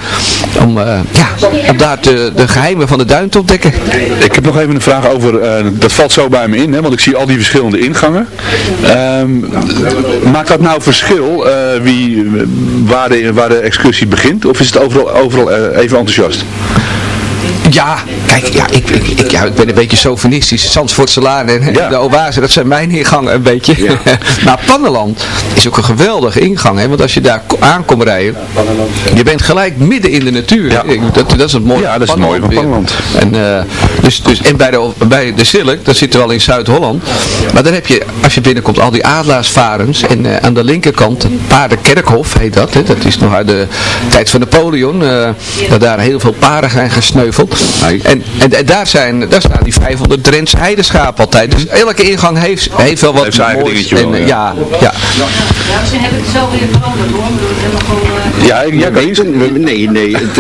Om, ja, om daar te, de geheimen van de duin te ontdekken. Ik heb nog even een vraag over, dat valt zo bij me in, hè, want ik zie al die verschillende ingangen. Ehm, maakt dat nou verschil wie, waar, de, waar de excursie begint? Of is het overal, overal even enthousiast? Ja, kijk, ja, ik, ik, ik, ja, ik ben een beetje sovinistisch. Zandvoortse Laan en Ja. de Oase, dat zijn mijn ingangen een beetje. maar Pannenland is ook een geweldige ingang, hè, want als je daar ko- aan komt rijden, je bent gelijk midden in de natuur. Ik- Dat, dat is het mooie Ja, dat is het mooie van. Pannenland. En, eh, dus, dus, en bij de, bij de Silk, dat zitten we al in Zuid-Holland. Maar dan heb je, als je binnenkomt, al die adelaarsvarens. En eh, aan de linkerkant, het Paardenkerkhof heet dat. Hè. Dat is nog uit de tijd van Napoleon. eh, dat daar heel veel paarden zijn gesneuveld. En, en, en daar, zijn, daar staan die 500 Drentse heideschapen altijd. Dus elke ingang heeft, heeft wel wat Heeft zijn eigen moois. wel, En, ja. ja, ja. Ja, ze hebben het zo weer veranderd hoor. We hebben gewoon, eh, Ja, ik, ja, nee, nee, het,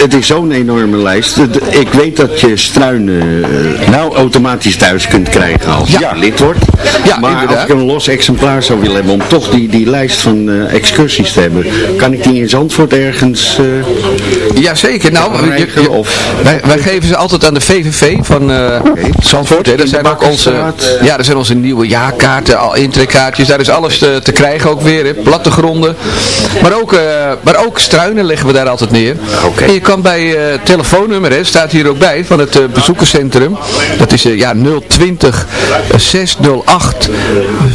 het- is zo'n enorme lijst. Ik weet dat je struinen eh, Nou, automatisch thuis kunt krijgen als Ja. je lid wordt. Ja, maar inderdaad. als ik een los exemplaar zou willen hebben om toch die, die lijst van eh, excursies te hebben, kan ik die in Zandvoort ergens... eh, Jazeker, nou, je- je- wij, wij geven ze altijd aan de VVV van eh Zandvoort. Hè. Dat zijn ook onze, Bakkerstraat. ja, dat zijn onze nieuwe jaarkaarten, al intrekkaartjes. Daar is alles te, te krijgen ook weer, hè. plattegronden. Maar ook, eh, maar ook struinen leggen we daar altijd neer. En je kan bij eh telefoonnummer, hè, staat hier ook bij, van het eh, bezoekerscentrum. Dat is eh, ja, 020 eh, 608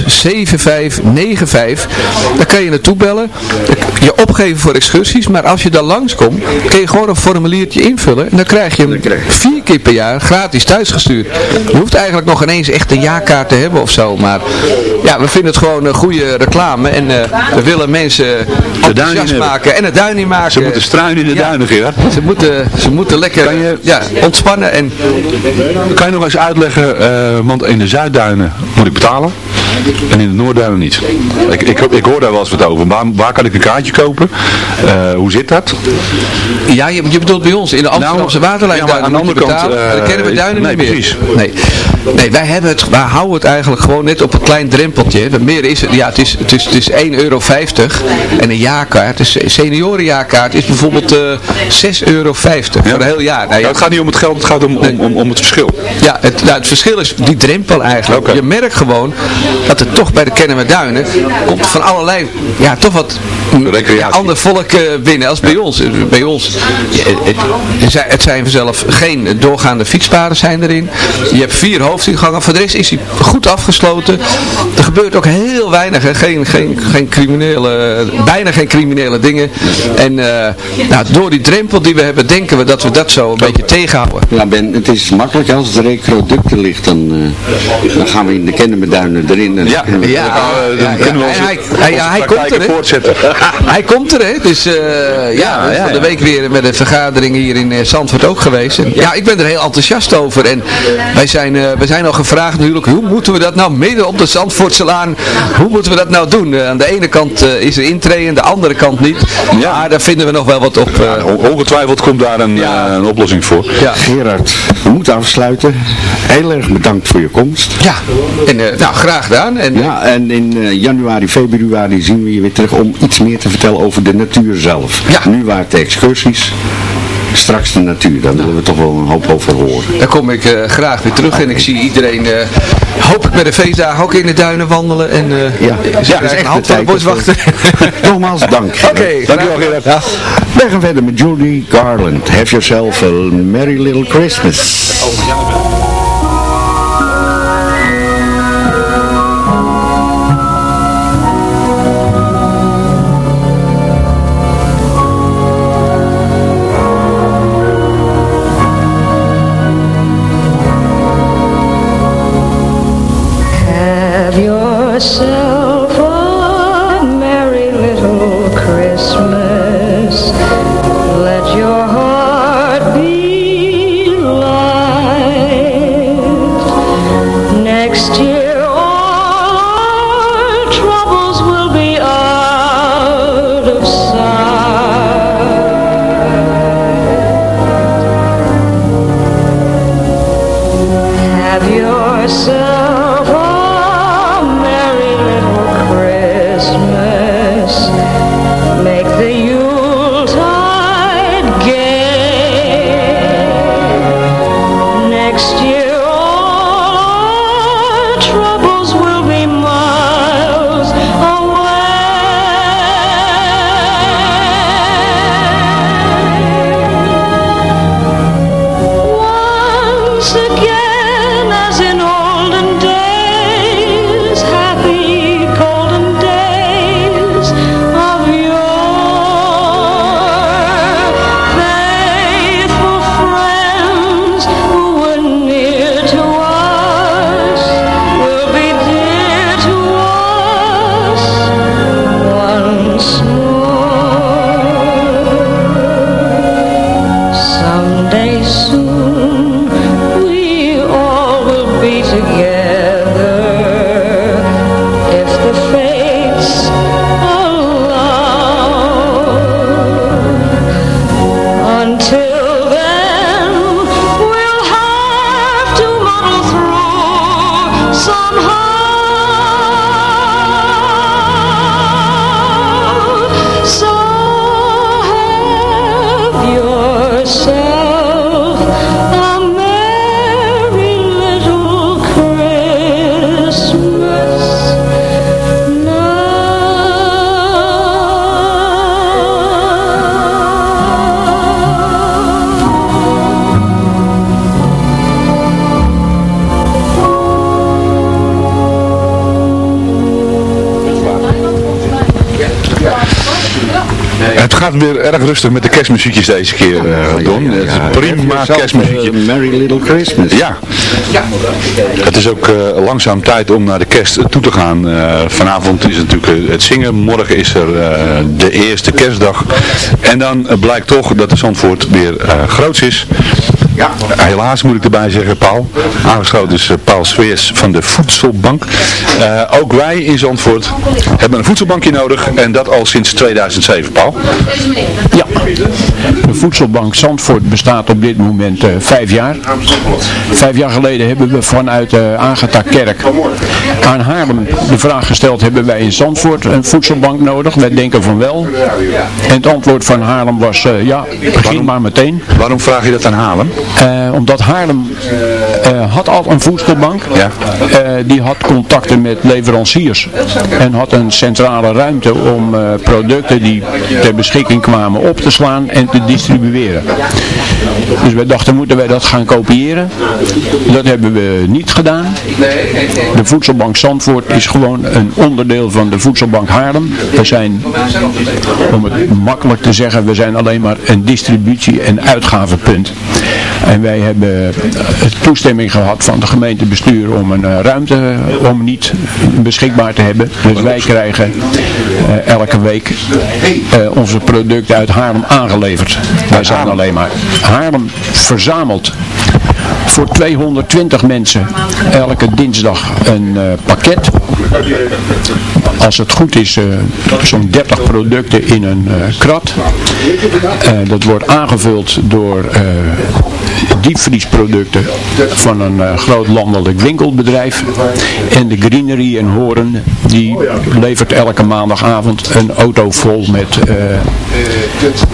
7595. Daar kan je naartoe bellen. Je opgeven voor excursies. Maar als je daar langskomt, kun je gewoon een formuliertje invullen. Dan krijg je hem vier keer per jaar gratis thuisgestuurd. Je hoeft eigenlijk nog ineens echt een jaarkaart te hebben of zo. Maar ja, we vinden het gewoon een goede reclame. En eh, we willen mensen enthousiast hebben. maken en het duin niet maken. Ze moeten struinen in de Ja. duinen, Gerard. Ze moeten, ze moeten lekker je- ja, ontspannen en Kan je nog eens uitleggen, eh, want in de Zuidduinen moet ik betalen en in de Noordduinen niet. Ik, ik, ik hoor daar wel eens wat over. Waar, waar kan ik een kaartje kopen? Eh, hoe zit dat? Ja, je, je bedoelt bij ons in de Amsterdamse Nou, waterlijn. ja, aan de andere kant, dan kennen we duinen nee, niet meer. precies. Nee, nee wij, hebben het, wij houden het eigenlijk gewoon net op een klein drempeltje. Meer is het, ja, het is, het is, het is 1,50 euro. En een jaarkaart, een se- seniorenjaarkaart, is bijvoorbeeld eh 6,50 euro voor een heel jaar. Nou, Ja, het gaat niet om het geld, het gaat om, om, om, om het verschil. Ja, het, nou, het verschil is die drempel eigenlijk. Je merkt gewoon dat er toch bij de Kennemer Duinen komt van allerlei, ja, toch wat ja, ander volk eh, binnen als bij ons. Bij ons, ja, het, het, zijn- vanzelf geen doorgaande fietspaden zijn erin. Je hebt vier hoofdingang. Voor de rest is hij goed afgesloten. Er gebeurt ook heel weinig, hè. Geen, geen, geen criminele, bijna geen criminele dingen. En eh, nou, door die drempel die we hebben, denken we dat we dat zo een beetje tegenhouden. Ja Ben, het is makkelijk als het recroducten ligt, dan, eh, dan gaan we in de Kennemerduinen erin. En, Ja, ja, en- ja, ja, hij, hij, ja, hij komt er, hè? Hij komt er, hè? Dus eh, ja, van de week weer met een vergadering hier in eh, Zandvoort ook geweest. En, ja, ik ben er heel enthousiast over. En wij zijn, wij zijn al gevraagd natuurlijk, hoe moeten we dat nou midden op de Zandvoortselaan, hoe moeten we dat nou doen? Eh, aan de ene kant eh, is er intree, aan de andere kant niet. Maar daar vinden we nog wel wat op. eh, On- Ongetwijfeld komt daar een, eh, een oplossing voor. Ja. Gerard, we moeten afsluiten. Heel erg bedankt voor je komst. Ja, en eh, nou, graag gedaan. En, Ja, en in eh, januari, februari zien we je weer terug om iets meer te vertellen over de natuur zelf. Ja. Nu waren het de excursies, straks de natuur. Daar willen we toch wel een hoop over horen. Daar kom ik eh, graag weer terug en ik zie iedereen, eh, hoop ik met de feestdagen ook in de duinen wandelen. En eh Ja, ze ja, dat is krijgen echt een hand de we- boswachter. Nogmaals dank. Oké, Dankjewel. We gaan verder met Judy Garland. Have yourself a merry little Christmas. Have gaat weer erg rustig met de kerstmuziekjes deze keer, eh, Don. Het is een prima kerstmuziekje. a merry little Christmas. Ja. Het is ook eh, langzaam tijd om naar de kerst toe te gaan. Eh, vanavond is het natuurlijk eh, het zingen. Morgen is er eh, de eerste kerstdag. En dan eh, blijkt toch dat de Zandvoort weer eh groots is. Ja. Helaas moet ik erbij zeggen, Paul. Aangeschoten is eh, Paul Sveers van de Voedselbank. Eh, ook wij in Zandvoort hebben een voedselbankje nodig. En dat al sinds 2007, Paul. Ja, de voedselbank Zandvoort bestaat op dit moment eh, vijf jaar. Vijf jaar geleden hebben we vanuit de Agatha Kerk aan Haarlem de vraag gesteld, hebben wij in Zandvoort een voedselbank nodig? Wij denken van wel. En het antwoord van Haarlem was, eh, ja, begin maar meteen. Waarom vraag je dat aan Haarlem? Eh, omdat Haarlem eh, had al een voedselbank. Ja. Eh, die had contacten met leveranciers. En had een centrale ruimte om producten die ter beschikking kwamen op te slaan en te distribueren. Dus wij dachten, moeten wij dat gaan kopiëren? Dat hebben we niet gedaan. De voedselbank Zandvoort is gewoon een onderdeel van de voedselbank Haarlem. We zijn, om het makkelijk te zeggen, we zijn alleen maar een distributie- en uitgavenpunt. En wij hebben toestemming gehad van de gemeentebestuur om een eh, ruimte eh, om niet beschikbaar te hebben. Dus wij krijgen eh, elke week onze producten uit Haarlem aangeleverd. Wij zijn alleen maar. Haarlem verzamelt voor 220 mensen elke dinsdag een pakket. Als het goed is, zo'n 30 producten in een krat. Dat wordt aangevuld door diepvriesproducten van een eh, groot landelijk winkelbedrijf. En de Greenery in Horen, die levert elke maandagavond een auto vol met eh,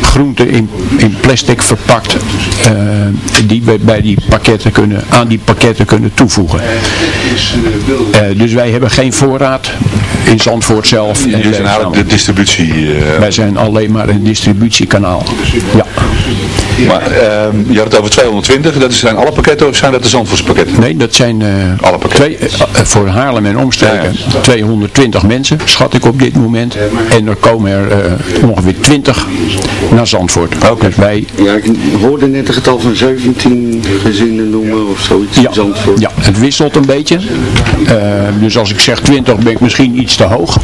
groenten in, in plastic verpakt. eh, die we bij die pakketten kunnen, aan die pakketten kunnen toevoegen. Dus wij hebben geen voorraad in Zandvoort zelf. En zijn de distributie. wij zijn alleen maar een distributiekanaal. Ja. Maar ehm, je had het over 220, dat zijn alle pakketten of zijn dat de Zandvoortspakketten? Nee, dat zijn alle pakketten. twee, eh, eh, voor Haarlem en omstreken 220 mensen, schat ik op dit moment. En er komen er eh, ongeveer 20 naar Zandvoort. Dus wij, Ja, ik hoorde net een getal van 17 gezinnen noemen of zoiets in Zandvoort. ja, het wisselt een beetje. Eh, dus als ik zeg 20 ben ik misschien iets te hoog.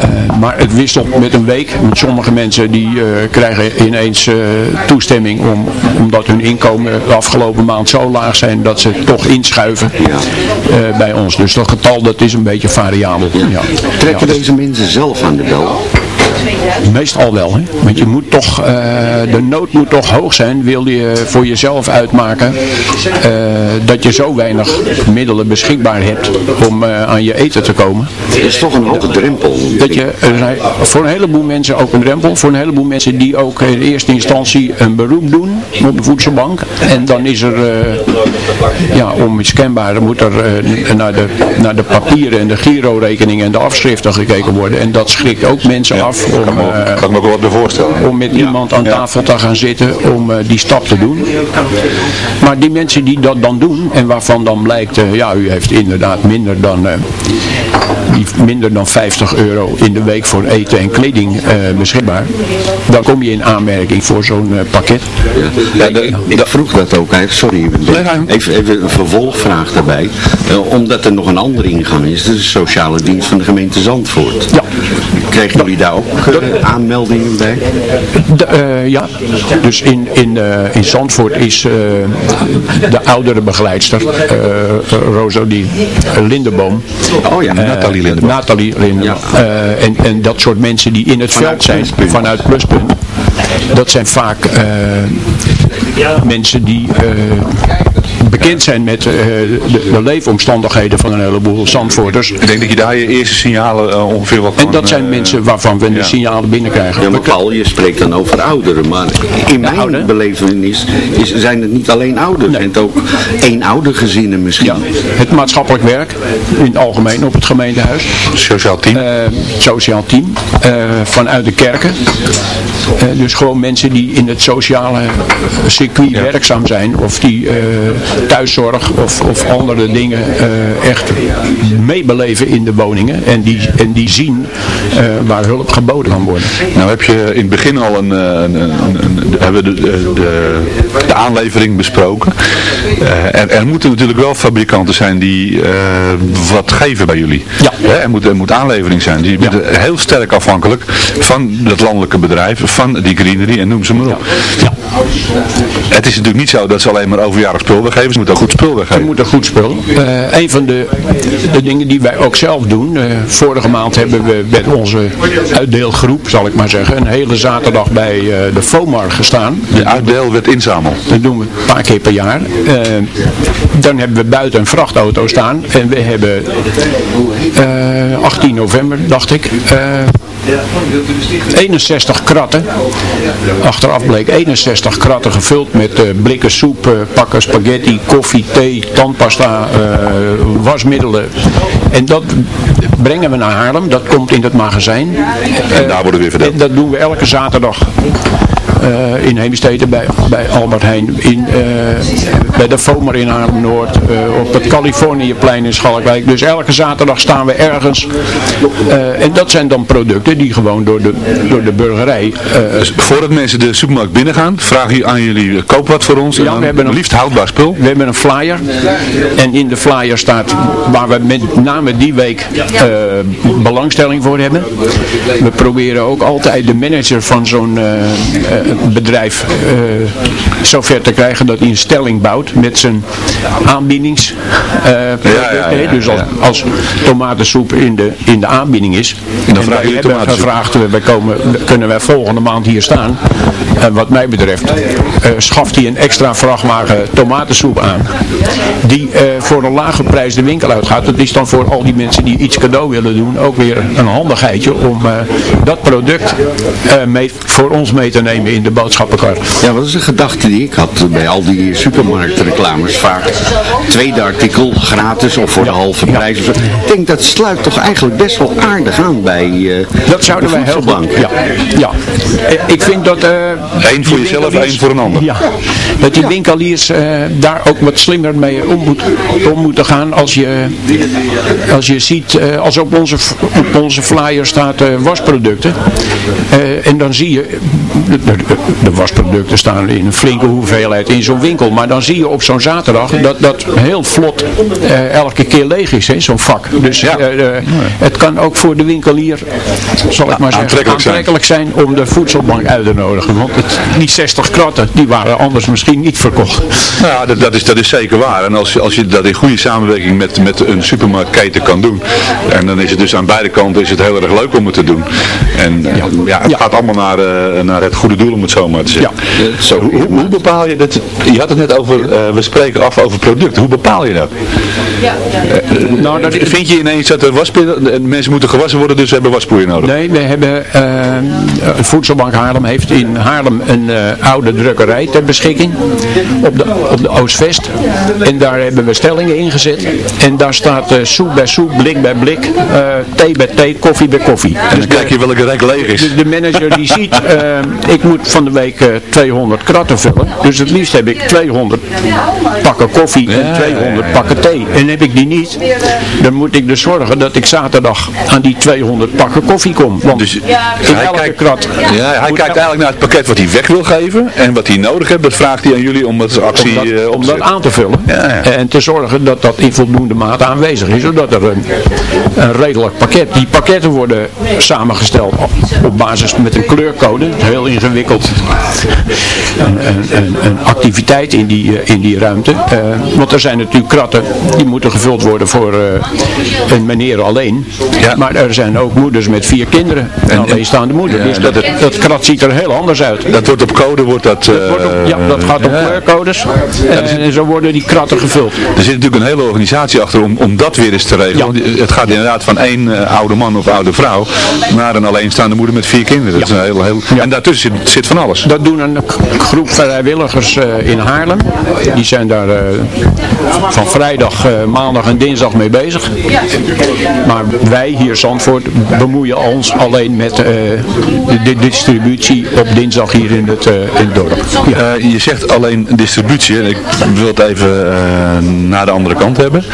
Eh, maar het wisselt met een week. Want sommige mensen die eh, krijgen ineens eh, toestemming om, omdat hun inkomen de afgelopen maand zo laag zijn dat ze toch inschuiven bij ons. Dus dat getal dat is een beetje variabel. Ja. Trekken Ja. deze mensen zelf aan de bel? Meestal wel, hè? want je moet toch, eh, de nood moet toch hoog zijn, wil je voor jezelf uitmaken eh, dat je zo weinig middelen beschikbaar hebt om eh, aan je eten te komen. Het is toch een hoge drempel. Dat je, voor een heleboel mensen ook een drempel, voor een heleboel mensen die ook in eerste instantie een beroep doen op de voedselbank. En dan is er, ja, onmiskenbaar, dan moet er naar, de, naar de papieren en de girorekeningen en de afschriften gekeken worden. En dat schrikt ook mensen af om, eh, Kan ik me ook wel wat voorstellen. om met iemand aan tafel te gaan zitten om eh, die stap te doen. Maar die mensen die dat dan doen en waarvan dan blijkt, eh, ja u heeft inderdaad minder dan, eh, die minder dan 50 euro in de week voor eten en kleding eh, beschikbaar, dan kom je in aanmerking voor zo'n eh, pakket. Ja, ik, ik vroeg dat ook eigenlijk, sorry, even, even een vervolgvraag daarbij. Eh, omdat er nog een andere ingang is, dat is de sociale dienst van de gemeente Zandvoort. Ja. Kregen jullie daar ook aanmeldingen bij? De, eh, ja, dus in, in, eh, in Zandvoort is eh, de oudere begeleidster, eh Rosalie Lindeboom. Oh ja, Nathalie Lindeboom. Nathalie Lindeboom. Eh, en, en dat soort mensen die in het Vanuit veld zijn, Pluspunt. vanuit Pluspunt. Dat zijn vaak eh, mensen die eh, bekend zijn met eh, de, de leefomstandigheden van een heleboel Zandvoorters. Ik denk dat je daar je eerste signalen eh, ongeveer wat En dat zijn eh, mensen waarvan we de signalen binnenkrijgen. Ja, maar Paul, je spreekt dan over ouderen, maar in mijn ouderen? belevenis is, zijn het niet alleen ouderen, zijn het ook eenoudergezinnen misschien. Ja, het maatschappelijk werk in het algemeen op het gemeentehuis. Sociaal team. Eh, sociaal team eh, vanuit de kerken. Dus gewoon mensen die in het sociale circuit werkzaam zijn of die eh, thuiszorg of, of andere dingen eh, echt meebeleven in de woningen en die, en die zien eh, waar hulp geboden kan worden. Nou heb je in het begin al een, eh, een, een, hebben de, de, de, aanlevering besproken. Er, er moeten natuurlijk wel fabrikanten zijn die wat geven bij jullie. Ja. Hè, er, moet, er moet aanlevering zijn. Die moeten heel sterk afhankelijk van dat landelijke bedrijf, van die greenery en noem ze maar op. Ja. Het is natuurlijk niet zo dat ze alleen maar overjarig spul weggeven, ze moeten ook goed spul weggeven. moet een goed spul. Eh, een van de, de dingen die wij ook zelf doen. eh, vorige maand hebben we met onze uitdeelgroep, zal ik maar zeggen, een hele zaterdag bij eh, de FOMAR gestaan. De uitdeel werd inzamel. Dat doen we een paar keer per jaar. Eh, dan hebben we buiten een vrachtauto staan. En we hebben eh, 18 november, dacht ik, eh, 61 kratten, achteraf bleek 61 kratten gevuld met eh, blikken soep, eh, pakken spaghetti, koffie, thee, tandpasta, eh, wasmiddelen. En dat brengen we naar Haarlem, dat komt in het magazijn. En daar worden weer verdeeld. En dat doen we elke zaterdag. eh, in Heemstede bij, bij Albert Heijn, in, eh, bij de FOMER in Haarlem-Noord, eh, op het Californiëplein in Schalkwijk. Dus elke zaterdag staan we ergens. Eh, en dat zijn dan producten die gewoon door de, door de burgerij... eh, Dus voordat mensen de supermarkt binnengaan, vraag je aan jullie, eh, koop wat voor ons. en Ja, dan we hebben een- liefst houdbaar spul. We hebben een flyer en in de flyer staat waar we met name die week eh, belangstelling voor hebben. We proberen ook altijd de manager van zo'n bedrijf eh zover te krijgen dat hij een stelling bouwt met zijn aanbiedings. eh, producten, hè. Dus als, als tomatensoep in de, in de aanbieding is. dan en vragen jullie hebben gevraagd, we- wij komen, kunnen wij volgende maand hier staan. En wat mij betreft eh, schaft hij een extra vrachtwagen tomatensoep aan. Die eh, voor een lage prijs de winkel uitgaat. Dat is dan voor al die mensen die iets cadeau willen doen ook weer een handigheidje om eh, dat product mee, voor ons mee te nemen in de boodschappenkar. Ja, wat is een gedachte die ik had bij al die supermarktreclames. Vaak tweede artikel gratis of voor de halve prijs. Ik denk dat sluit toch eigenlijk best wel aardig aan bij Dat zouden de wij heel goed. Ja, ja. Eh, Ik vind dat... eh, Eén voor jezelf, één voor een ander. Ja, dat die winkeliers eh, daar ook wat slimmer mee om, moet, om moeten gaan. Als je, als je ziet, eh, als op onze, op onze flyer staat eh, wasproducten. eh, en dan zie je, de, de, de wasproducten staan in een flinke hoeveelheid in zo'n winkel. Maar dan zie je op zo'n zaterdag dat dat heel vlot eh, elke keer leeg is, hè, zo'n vak. Dus eh, het kan ook voor de winkelier, zal ik maar zeggen, aantrekkelijk zijn. aantrekkelijk zijn om de voedselbank uit te nodigen. Want het, die 60 kratten, die waren anders misschien niet verkocht. Nou ja, dat, dat, is, dat is zeker waar. En als, je- als je dat in goede samenwerking met, met een supermarktketen kan doen, en dan is het dus aan beide kanten is het heel erg leuk om het te doen. En eh, ja, het gaat allemaal naar, eh, naar het goede doel, om het zo maar te zeggen. Zo, Hoe, bepaal je dat? Je had het net over, eh, we spreken af over producten. Hoe bepaal je dat? Nou, dat, Vind je ineens dat er waspoeier, en mensen moeten gewassen worden, dus ze hebben waspoeier nodig? Nee, we hebben, de Voedselbank Haarlem heeft in Haarlem een eh, oude drukkerij ter beschikking op de, op de Oostvest. En daar hebben we stellingen ingezet. En daar staat eh, soep bij soep, blik bij blik, eh, thee bij thee, koffie bij koffie. En dan kijk je welke rek leeg is. Dus de manager die ziet, eh, ik moet van de week eh, 200 kratten vullen. Dus het liefst heb ik 200 pakken koffie en 200 pakken thee. En heb ik die niet, dan moet ik dus zorgen dat ik zaterdag aan die 200 pakken koffie kom. Want Dus hij kijkt, krat ja, hij kijkt eigenlijk naar het pakket wat hij weg wil geven en wat hij nodig heeft. Dat vraagt hij aan jullie om dat actie om dat, eh, om dat aan te vullen. Ja, ja. En te zorgen dat dat in voldoende mate aanwezig is. Zodat er een, een redelijk pakket. Die pakketten worden samengesteld op, basis met een kleurcode. Heel ingewikkeld. Een, een, een, een activiteit in die, eh, in die ruimte. Eh, want er zijn natuurlijk kratten die moeten gevuld worden voor eh, een meneer alleen. Maar er zijn ook moeders met vier kinderen. Een alleenstaande moeder. Ja, dus dat, dat- dat krat ziet er heel anders uit. Dat wordt op code, wordt dat... eh, Wordt op- ja, dat gaat op kleurcodes. En, en zo worden die kratten gevuld. Er zit natuurlijk een hele organisatie achter om, om dat weer eens te regelen. Het gaat inderdaad van één eh, oude man of oude vrouw naar een alleenstaande moeder met vier kinderen. Dat is een heel, heel... En daartussen zit, zit van alles. Dat doen een groep vrijwilligers eh, in Haarlem. Die zijn daar eh, van vrijdag, eh, maandag en dinsdag mee bezig. Maar wij hier Zandvoort bemoeien alleen met eh, de, distributie op dinsdag hier in het, eh, in dorp. Eh, je zegt alleen distributie. en Ik wil het even naar de andere kant hebben.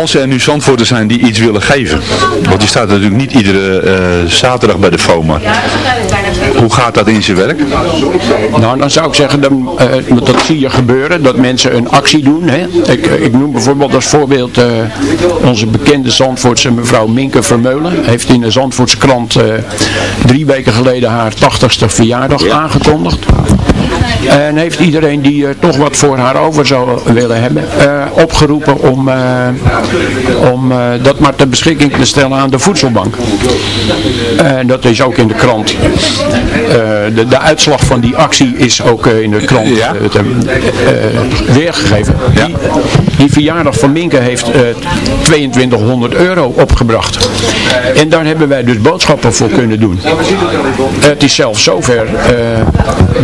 Als er nu Zandvoorters zijn die iets willen geven. Want die staat natuurlijk niet iedere zaterdag bij de FOMA. Hoe gaat dat in zijn werk? Nou, dan zou ik zeggen, dan, eh, dat zie je gebeuren, dat mensen een actie doen. Hè. Ik, eh, ik noem bijvoorbeeld als voorbeeld eh, onze bekende Zandvoortse mevrouw Minke Vermeulen. Heeft in de Zandvoortse krant drie weken geleden haar 80ste verjaardag aangekondigd. En heeft iedereen die er toch wat voor haar over zou willen hebben, opgeroepen om, om dat maar ter beschikking te stellen aan de voedselbank. En dat is ook in de krant de, de uitslag van die actie is ook eh, in de krant eh, te- eh, weergegeven. Die, die verjaardag van Minke heeft eh, 2200 euro opgebracht. En daar hebben wij dus boodschappen voor kunnen doen. Het is zelfs zover, eh,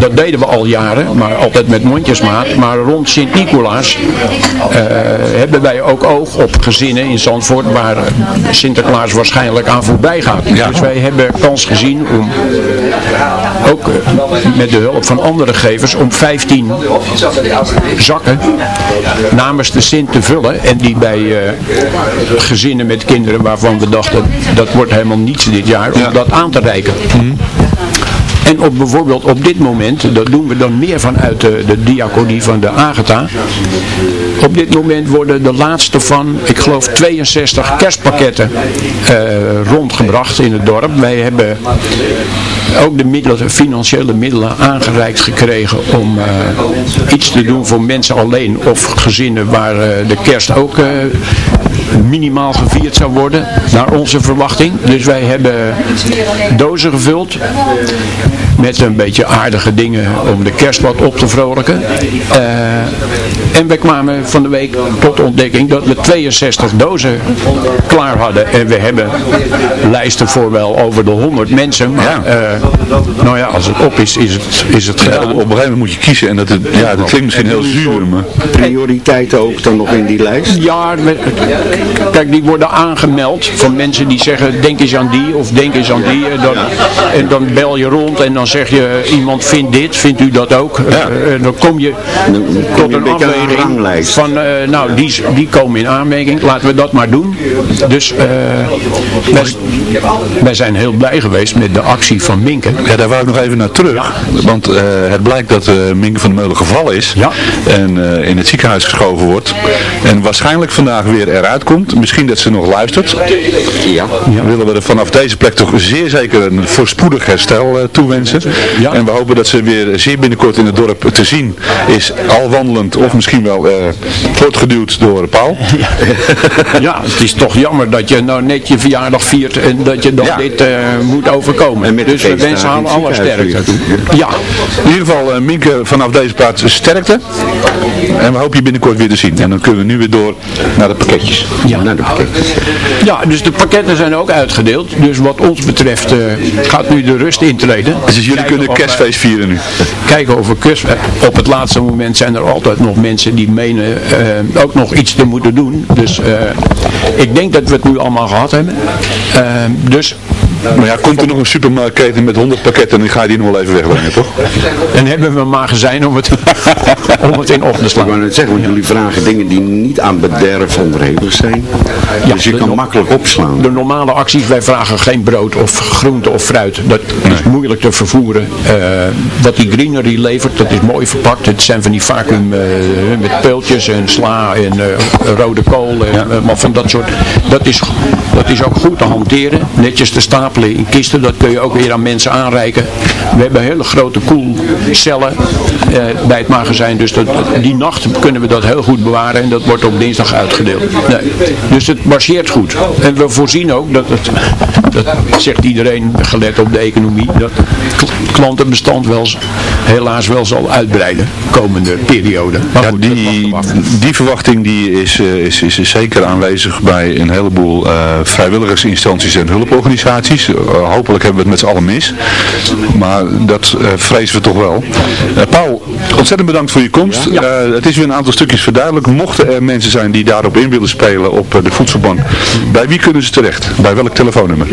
dat deden we al jaren, maar altijd met mondjesmaat. Maar rond Sint-Nicolaas eh, hebben wij ook oog op gezinnen in Zandvoort waar Sinterklaas waarschijnlijk aan voorbij gaat. Dus wij hebben kans gezien om ook eh, met de hulp van andere gevers om 15 zakken namens de Sint te vullen en die bij eh, gezinnen met kinderen waarvan we dachten dat wordt helemaal niets dit jaar om dat aan te reiken. En op bijvoorbeeld op dit moment, dat doen we dan meer vanuit de, de diaconie van de Agatha. Op dit moment worden de laatste van, ik geloof 62 kerstpakketten eh, rondgebracht in het dorp. Wij hebben ook de middelen, de financiële middelen aangereikt gekregen om eh, iets te doen voor mensen alleen of gezinnen waar eh, de kerst ook minimaal gevierd zou worden, naar onze verwachting. Dus wij hebben dozen gevuld met een beetje aardige dingen om de kerst wat op te vrolijken. En we kwamen van de week tot de ontdekking dat we 62 dozen klaar hadden. En we hebben lijsten voor wel over de 100 mensen. Maar eh, nou ja, als het op is, is het, is het Ja, op, op een gegeven moment moet je kiezen en dat, het, ja, dat klinkt misschien heel zuur, maar... Prioriteiten ook dan nog in die lijst? Ja, kijk, die worden aangemeld van mensen die zeggen, denk eens aan die of denk eens aan die. En dan, en dan bel je rond en dan zeg je, iemand vindt dit, vindt u dat ook? Eh, en dan kom je tot je een een afweging ranglijst. Van, eh, nou, die, die komen in aanmerking, laten we dat maar doen. Dus eh, wij, wij zijn heel blij geweest met de actie van Minke. Ja, daar wou ik nog even naar terug. Want eh, het blijkt dat eh Minke van der Meulen gevallen is. En eh, in het ziekenhuis geschoven wordt. En waarschijnlijk vandaag weer eruit komt. Misschien dat ze nog luistert. Ja. Willen we er vanaf deze plek toch zeer zeker een voorspoedig herstel eh, toewensen. En we hopen dat ze weer zeer binnenkort in het dorp te zien is. Al wandelend of misschien wel eh voortgeduwd door Paul. Ja, het is toch jammer dat je nou net je verjaardag viert en dat je dan dit eh, moet overkomen. dus we wensen haar alle sterkte. Ja. In ieder geval, eh, Minke, vanaf deze plaats sterkte. En we hopen je binnenkort weer te zien. En dan kunnen we nu weer door naar de pakketjes. Ja, naar de pakketjes. Ja, dus de pakketten zijn ook uitgedeeld. Dus wat ons betreft eh, gaat nu de rust intreden. Dus jullie Kijken kunnen eh, kerstfeest vieren nu. Kijken over kerst. eh, Op het laatste moment zijn er altijd nog mensen die menen eh, ook nog iets te moeten doen. Dus eh, ik denk dat we het nu allemaal gehad hebben. Eh, dus Maar ja, komt er nog een supermarktketen met 100 pakketten en dan ga je die nog wel even wegbrengen, toch? dan hebben we een magazijn om het, om het in op te slaan. Ik wou net zeggen, want jullie vragen dingen die niet aan bederf onderhevig zijn. dus je kan makkelijk opslaan. De normale acties, wij vragen geen brood of groente of fruit. Dat is moeilijk te vervoeren. Eh, wat die greenery levert, dat is mooi verpakt. Het zijn van die vacuüm eh, met peultjes en sla en eh, rode kool. En, maar van dat soort. Dat is, dat is ook goed te hanteren. Netjes te in kisten. Dat kun je ook weer aan mensen aanreiken. We hebben hele grote koelcellen eh, bij het magazijn. Dus dat, die nacht kunnen we dat heel goed bewaren. En dat wordt op dinsdag uitgedeeld. Nee. Dus het marcheert goed. En we voorzien ook dat het, dat zegt iedereen gelet op de economie, dat klantenbestand wel, helaas wel zal uitbreiden komende periode. Maar Ja, goed, die, die verwachting die is, eh, is, is, is zeker aanwezig bij een heleboel eh, vrijwilligersinstanties en hulporganisaties. Eh, hopelijk hebben we het met z'n allen mis. Maar dat eh, vrezen we toch wel. Eh, Paul, ontzettend bedankt voor je komst. Eh, het is weer een aantal stukjes verduidelijk. Mochten er mensen zijn die daarop in willen spelen op de voedselbank, bij wie kunnen ze terecht? Bij welk telefoonnummer?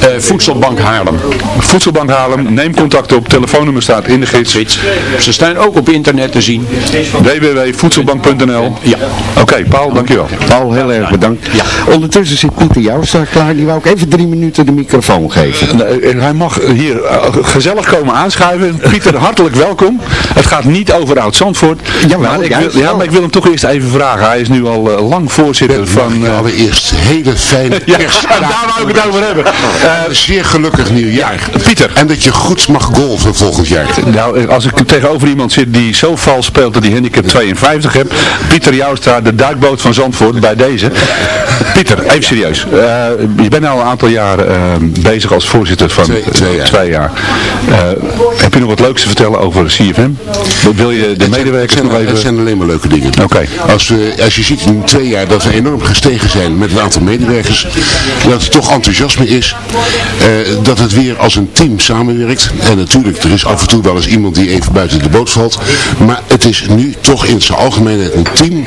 Eh, Voedselbank Haarlem. Voedselbank Haarlem, neem contact op. Telefoonnummer staat in de gids. Ze staan ook op internet te zien. www.voedselbank.nl Ja. Oké, Paul, dankjewel. Paul, heel erg bedankt. Ondertussen zit Pieter Jouwstra klaar. Die wou ik even drie minuten de microfoon geven. En Hij mag hier eh, gezellig komen aanschuiven. Pieter, hartelijk welkom. Het gaat niet over Oud-Zandvoort. Jawel, maar ik wil, ja, maar ik wil hem toch eerst even vragen. Hij is nu al eh, lang voorzitter van... eh, Allereerst hele fijne ja, daar wou ik het over hebben. Zeer gelukkig nieuwjaar. Pieter. En dat je goed mag golven volgend jaar. Nou, als ik tegenover iemand zit die zo vals speelt dat hij handicap 52 heb. Pieter Joustra, de duikboot van Zandvoort, bij deze. Pieter, even serieus. Eh, je bent al een aantal jaar eh, bezig als voorzitter van twee, jaar. Eh, heb je nog wat leuks te vertellen over CFM? Wat wil je de medewerkers zijn, nog even... Het zijn alleen maar leuke dingen. Oké. Als, we, als je ziet in twee jaar dat we enorm gestegen zijn met een aantal medewerkers, dat er toch enthousiasme is, dat het weer als een team samenwerkt. En natuurlijk, er is af en toe wel eens iemand die even buiten de boot valt, maar het is nu toch in zijn algemeenheid een team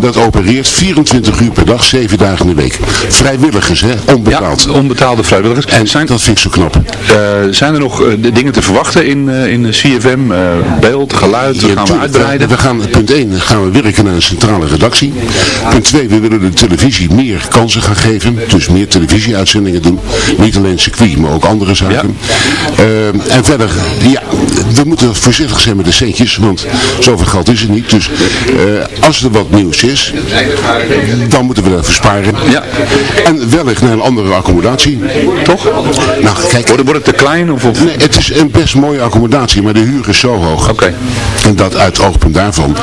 dat opereert 24 uur per dag, 7 dagen in de week. Vrijwilligers, hè? onbetaald. Ja, onbetaalde vrijwilligers. En zijn, dat vind ik zo knap. Eh, zijn er nog eh, de dingen te verwachten in, eh, in CFM? Beeld, geluid, Ja, gaan we uitbreiden? We gaan, punt 1 gaan we werken naar een centrale redactie. Punt 2, we willen de televisie meer kansen gaan geven. Dus meer televisieuitzendingen doen. Niet alleen circuit, maar ook andere zaken. Eh, en verder, ja, we moeten voorzichtig zijn met de centjes. Want zoveel geld is het niet. Dus eh, als er wat nieuws is, dan moeten we daarvoor sparen. Ja. En wellicht naar een andere accommodatie. Toch? Nou, kijk. Wordt, wordt het te klein? Of, of? Nee, het is een best mooie accommodatie, maar de huur is zo hoog. Oké. En dat uit het oogpunt daarvan,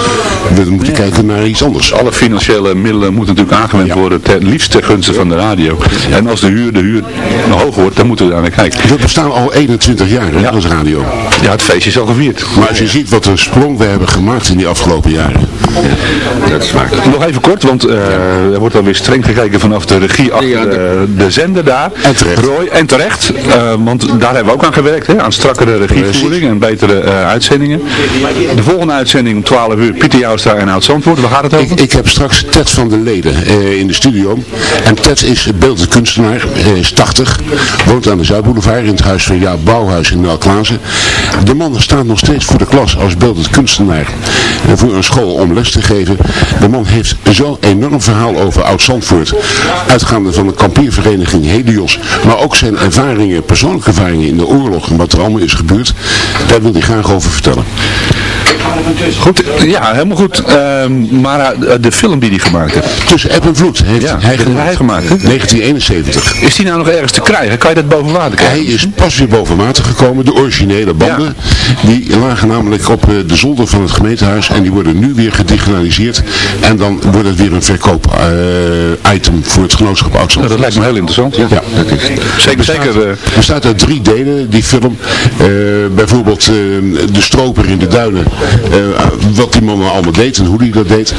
we moeten kijken naar iets anders. Alle financiële middelen moeten natuurlijk aangewend worden, ten liefst ten gunste van de radio. En als de huur, de huur hoger wordt, dan moeten we daar naar kijken. We bestaan al 21 jaar hè, als radio. Ja, het feestje is al gevierd. Maar als je ziet wat een sprong we hebben gemaakt in die afgelopen jaren. Dat is waar. Nog even kort, want eh, er wordt alweer streng gekeken vanaf de regie achter eh, de zender daar. En terecht. Roy, en terecht, eh, want daar hebben we ook aan gewerkt, hè, aan strakkere regievoering en betere eh, uitzendingen. De volgende uitzending om 12 uur, Pieter Joustra en Oud Zandvoort, waar gaat het over? Ik, ik heb straks Ted van der Leden eh, in de studio. En Ted is beeldend kunstenaar, eh, is 80, woont aan de Zuidboulevard in het huis van Jaap Bouwhuis in Melklaasen. De man staat nog steeds voor de klas als beeldend kunstenaar en voor een school om les te geven. De man heeft zo'n enorm verhaal over Oud-Zandvoort, uitgaande van de kampiervereniging Helios, maar ook zijn ervaringen, persoonlijke ervaringen in de oorlog en wat er allemaal is gebeurd. Daar wil hij graag over vertellen. Goed, ja, helemaal goed. Ehm, maar eh, de film die hij gemaakt heeft, Tussen App en Vloed heeft Ja, hij hij gemaakt, hè? 1971. is die nou nog ergens te krijgen? Kan je dat boven water Hij krijgen? is pas weer boven water gekomen. De originele banden, die lagen namelijk op eh, de zolder van het gemeentehuis en die worden nu weer gedigitaliseerd. En dan wordt het weer een verkoop-item voor het genootschap oud Nou, dat lijkt me heel interessant. Ja, dat is Zeker, zeker. eh, bestaat uit drie delen, die film. Eh, bijvoorbeeld de stroper in de duinen. wat die man allemaal deed en hoe hij dat deed.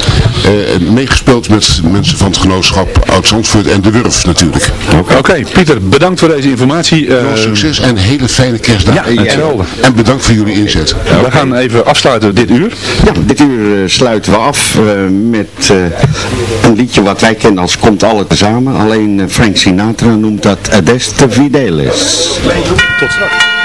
Meegespeeld met mensen van het genootschap Oud-Zandvoort en de Wurf natuurlijk. Oké, Pieter, bedankt voor deze informatie. Veel succes en hele fijne kerstdagen. Ja, hetzelfde. En bedankt voor jullie inzet. we gaan even afsluiten dit uur. Ja, dit uur eh, sluiten we af eh, met eh, een liedje wat wij kennen als Komt Alle Tezamen. Alleen Frank Sinatra noemt dat Adeste Fidelis. Tot straks.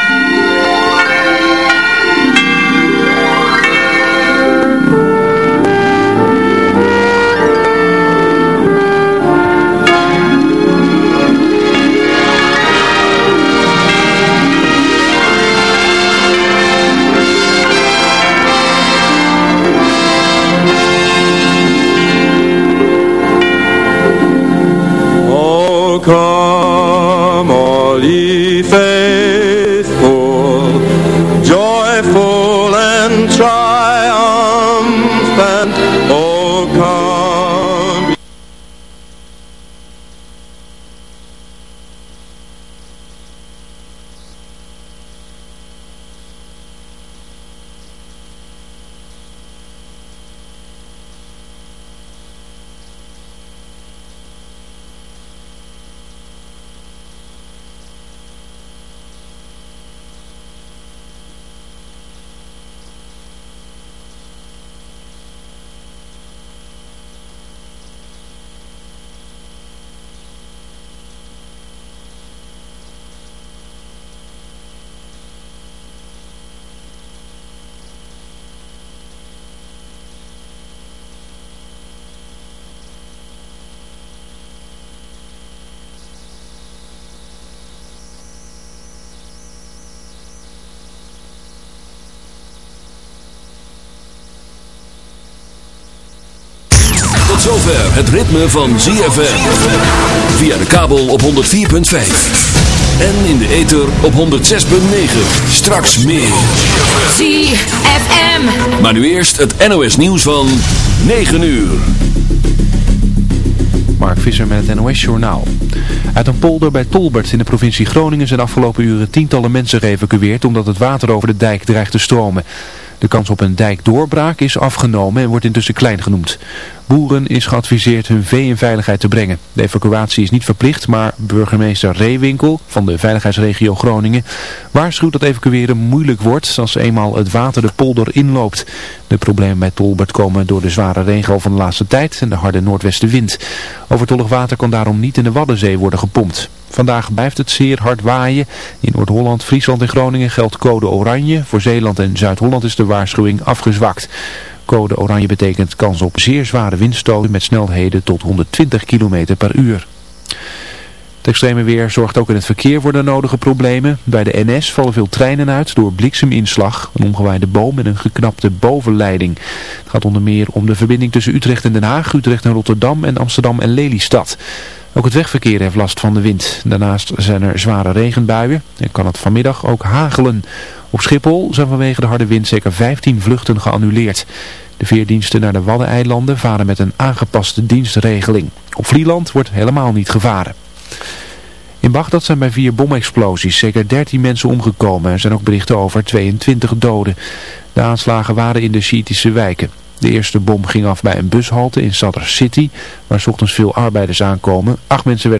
Tot zover het ritme van ZFM. Via de kabel op 104.5. En in de ether op 106.9. Straks meer. ZFM. Maar nu eerst het NOS nieuws van 9 uur. Mark Visser met het NOS Journaal. Uit een polder bij Tolbert in de provincie Groningen zijn afgelopen uren tientallen mensen geëvacueerd omdat het water over de dijk dreigt te stromen. De kans op een dijkdoorbraak is afgenomen en wordt intussen klein genoemd. Boeren is geadviseerd hun vee in veiligheid te brengen. De evacuatie is niet verplicht, maar burgemeester Reewinkel van de veiligheidsregio Groningen waarschuwt dat evacueren moeilijk wordt als eenmaal het water de polder inloopt. De problemen bij Tolbert komen door de zware regenval van de laatste tijd en de harde noordwestenwind. Overtollig water kan daarom niet in de Waddenzee worden gepompt. Vandaag blijft het zeer hard waaien. In Noord-Holland, Friesland en Groningen geldt code oranje. Voor Zeeland en Zuid-Holland is de waarschuwing afgezwakt. Code oranje betekent kans op zeer zware windstoten met snelheden tot 120 km per uur. Het extreme weer zorgt ook in het verkeer voor de nodige problemen. Bij de NS vallen veel treinen uit door blikseminslag, een omgewaaide boom en een geknapte bovenleiding. Het gaat onder meer om de verbinding tussen Utrecht en Den Haag, Utrecht en Rotterdam en Amsterdam en Lelystad. Ook het wegverkeer heeft last van de wind. Daarnaast zijn er zware regenbuien en kan het vanmiddag ook hagelen. Op Schiphol zijn vanwege de harde wind zeker 15 vluchten geannuleerd. De veerdiensten naar de Waddeneilanden varen met een aangepaste dienstregeling. Op Vlieland wordt helemaal niet gevaren. In Bagdad zijn bij vier bomexplosies zeker 13 mensen omgekomen. Er zijn ook berichten over 22 doden. De aanslagen waren in de Shiïtische wijken. De eerste bom ging af bij een bushalte in Sadr City, waar 's ochtends veel arbeiders aankomen. Acht mensen werden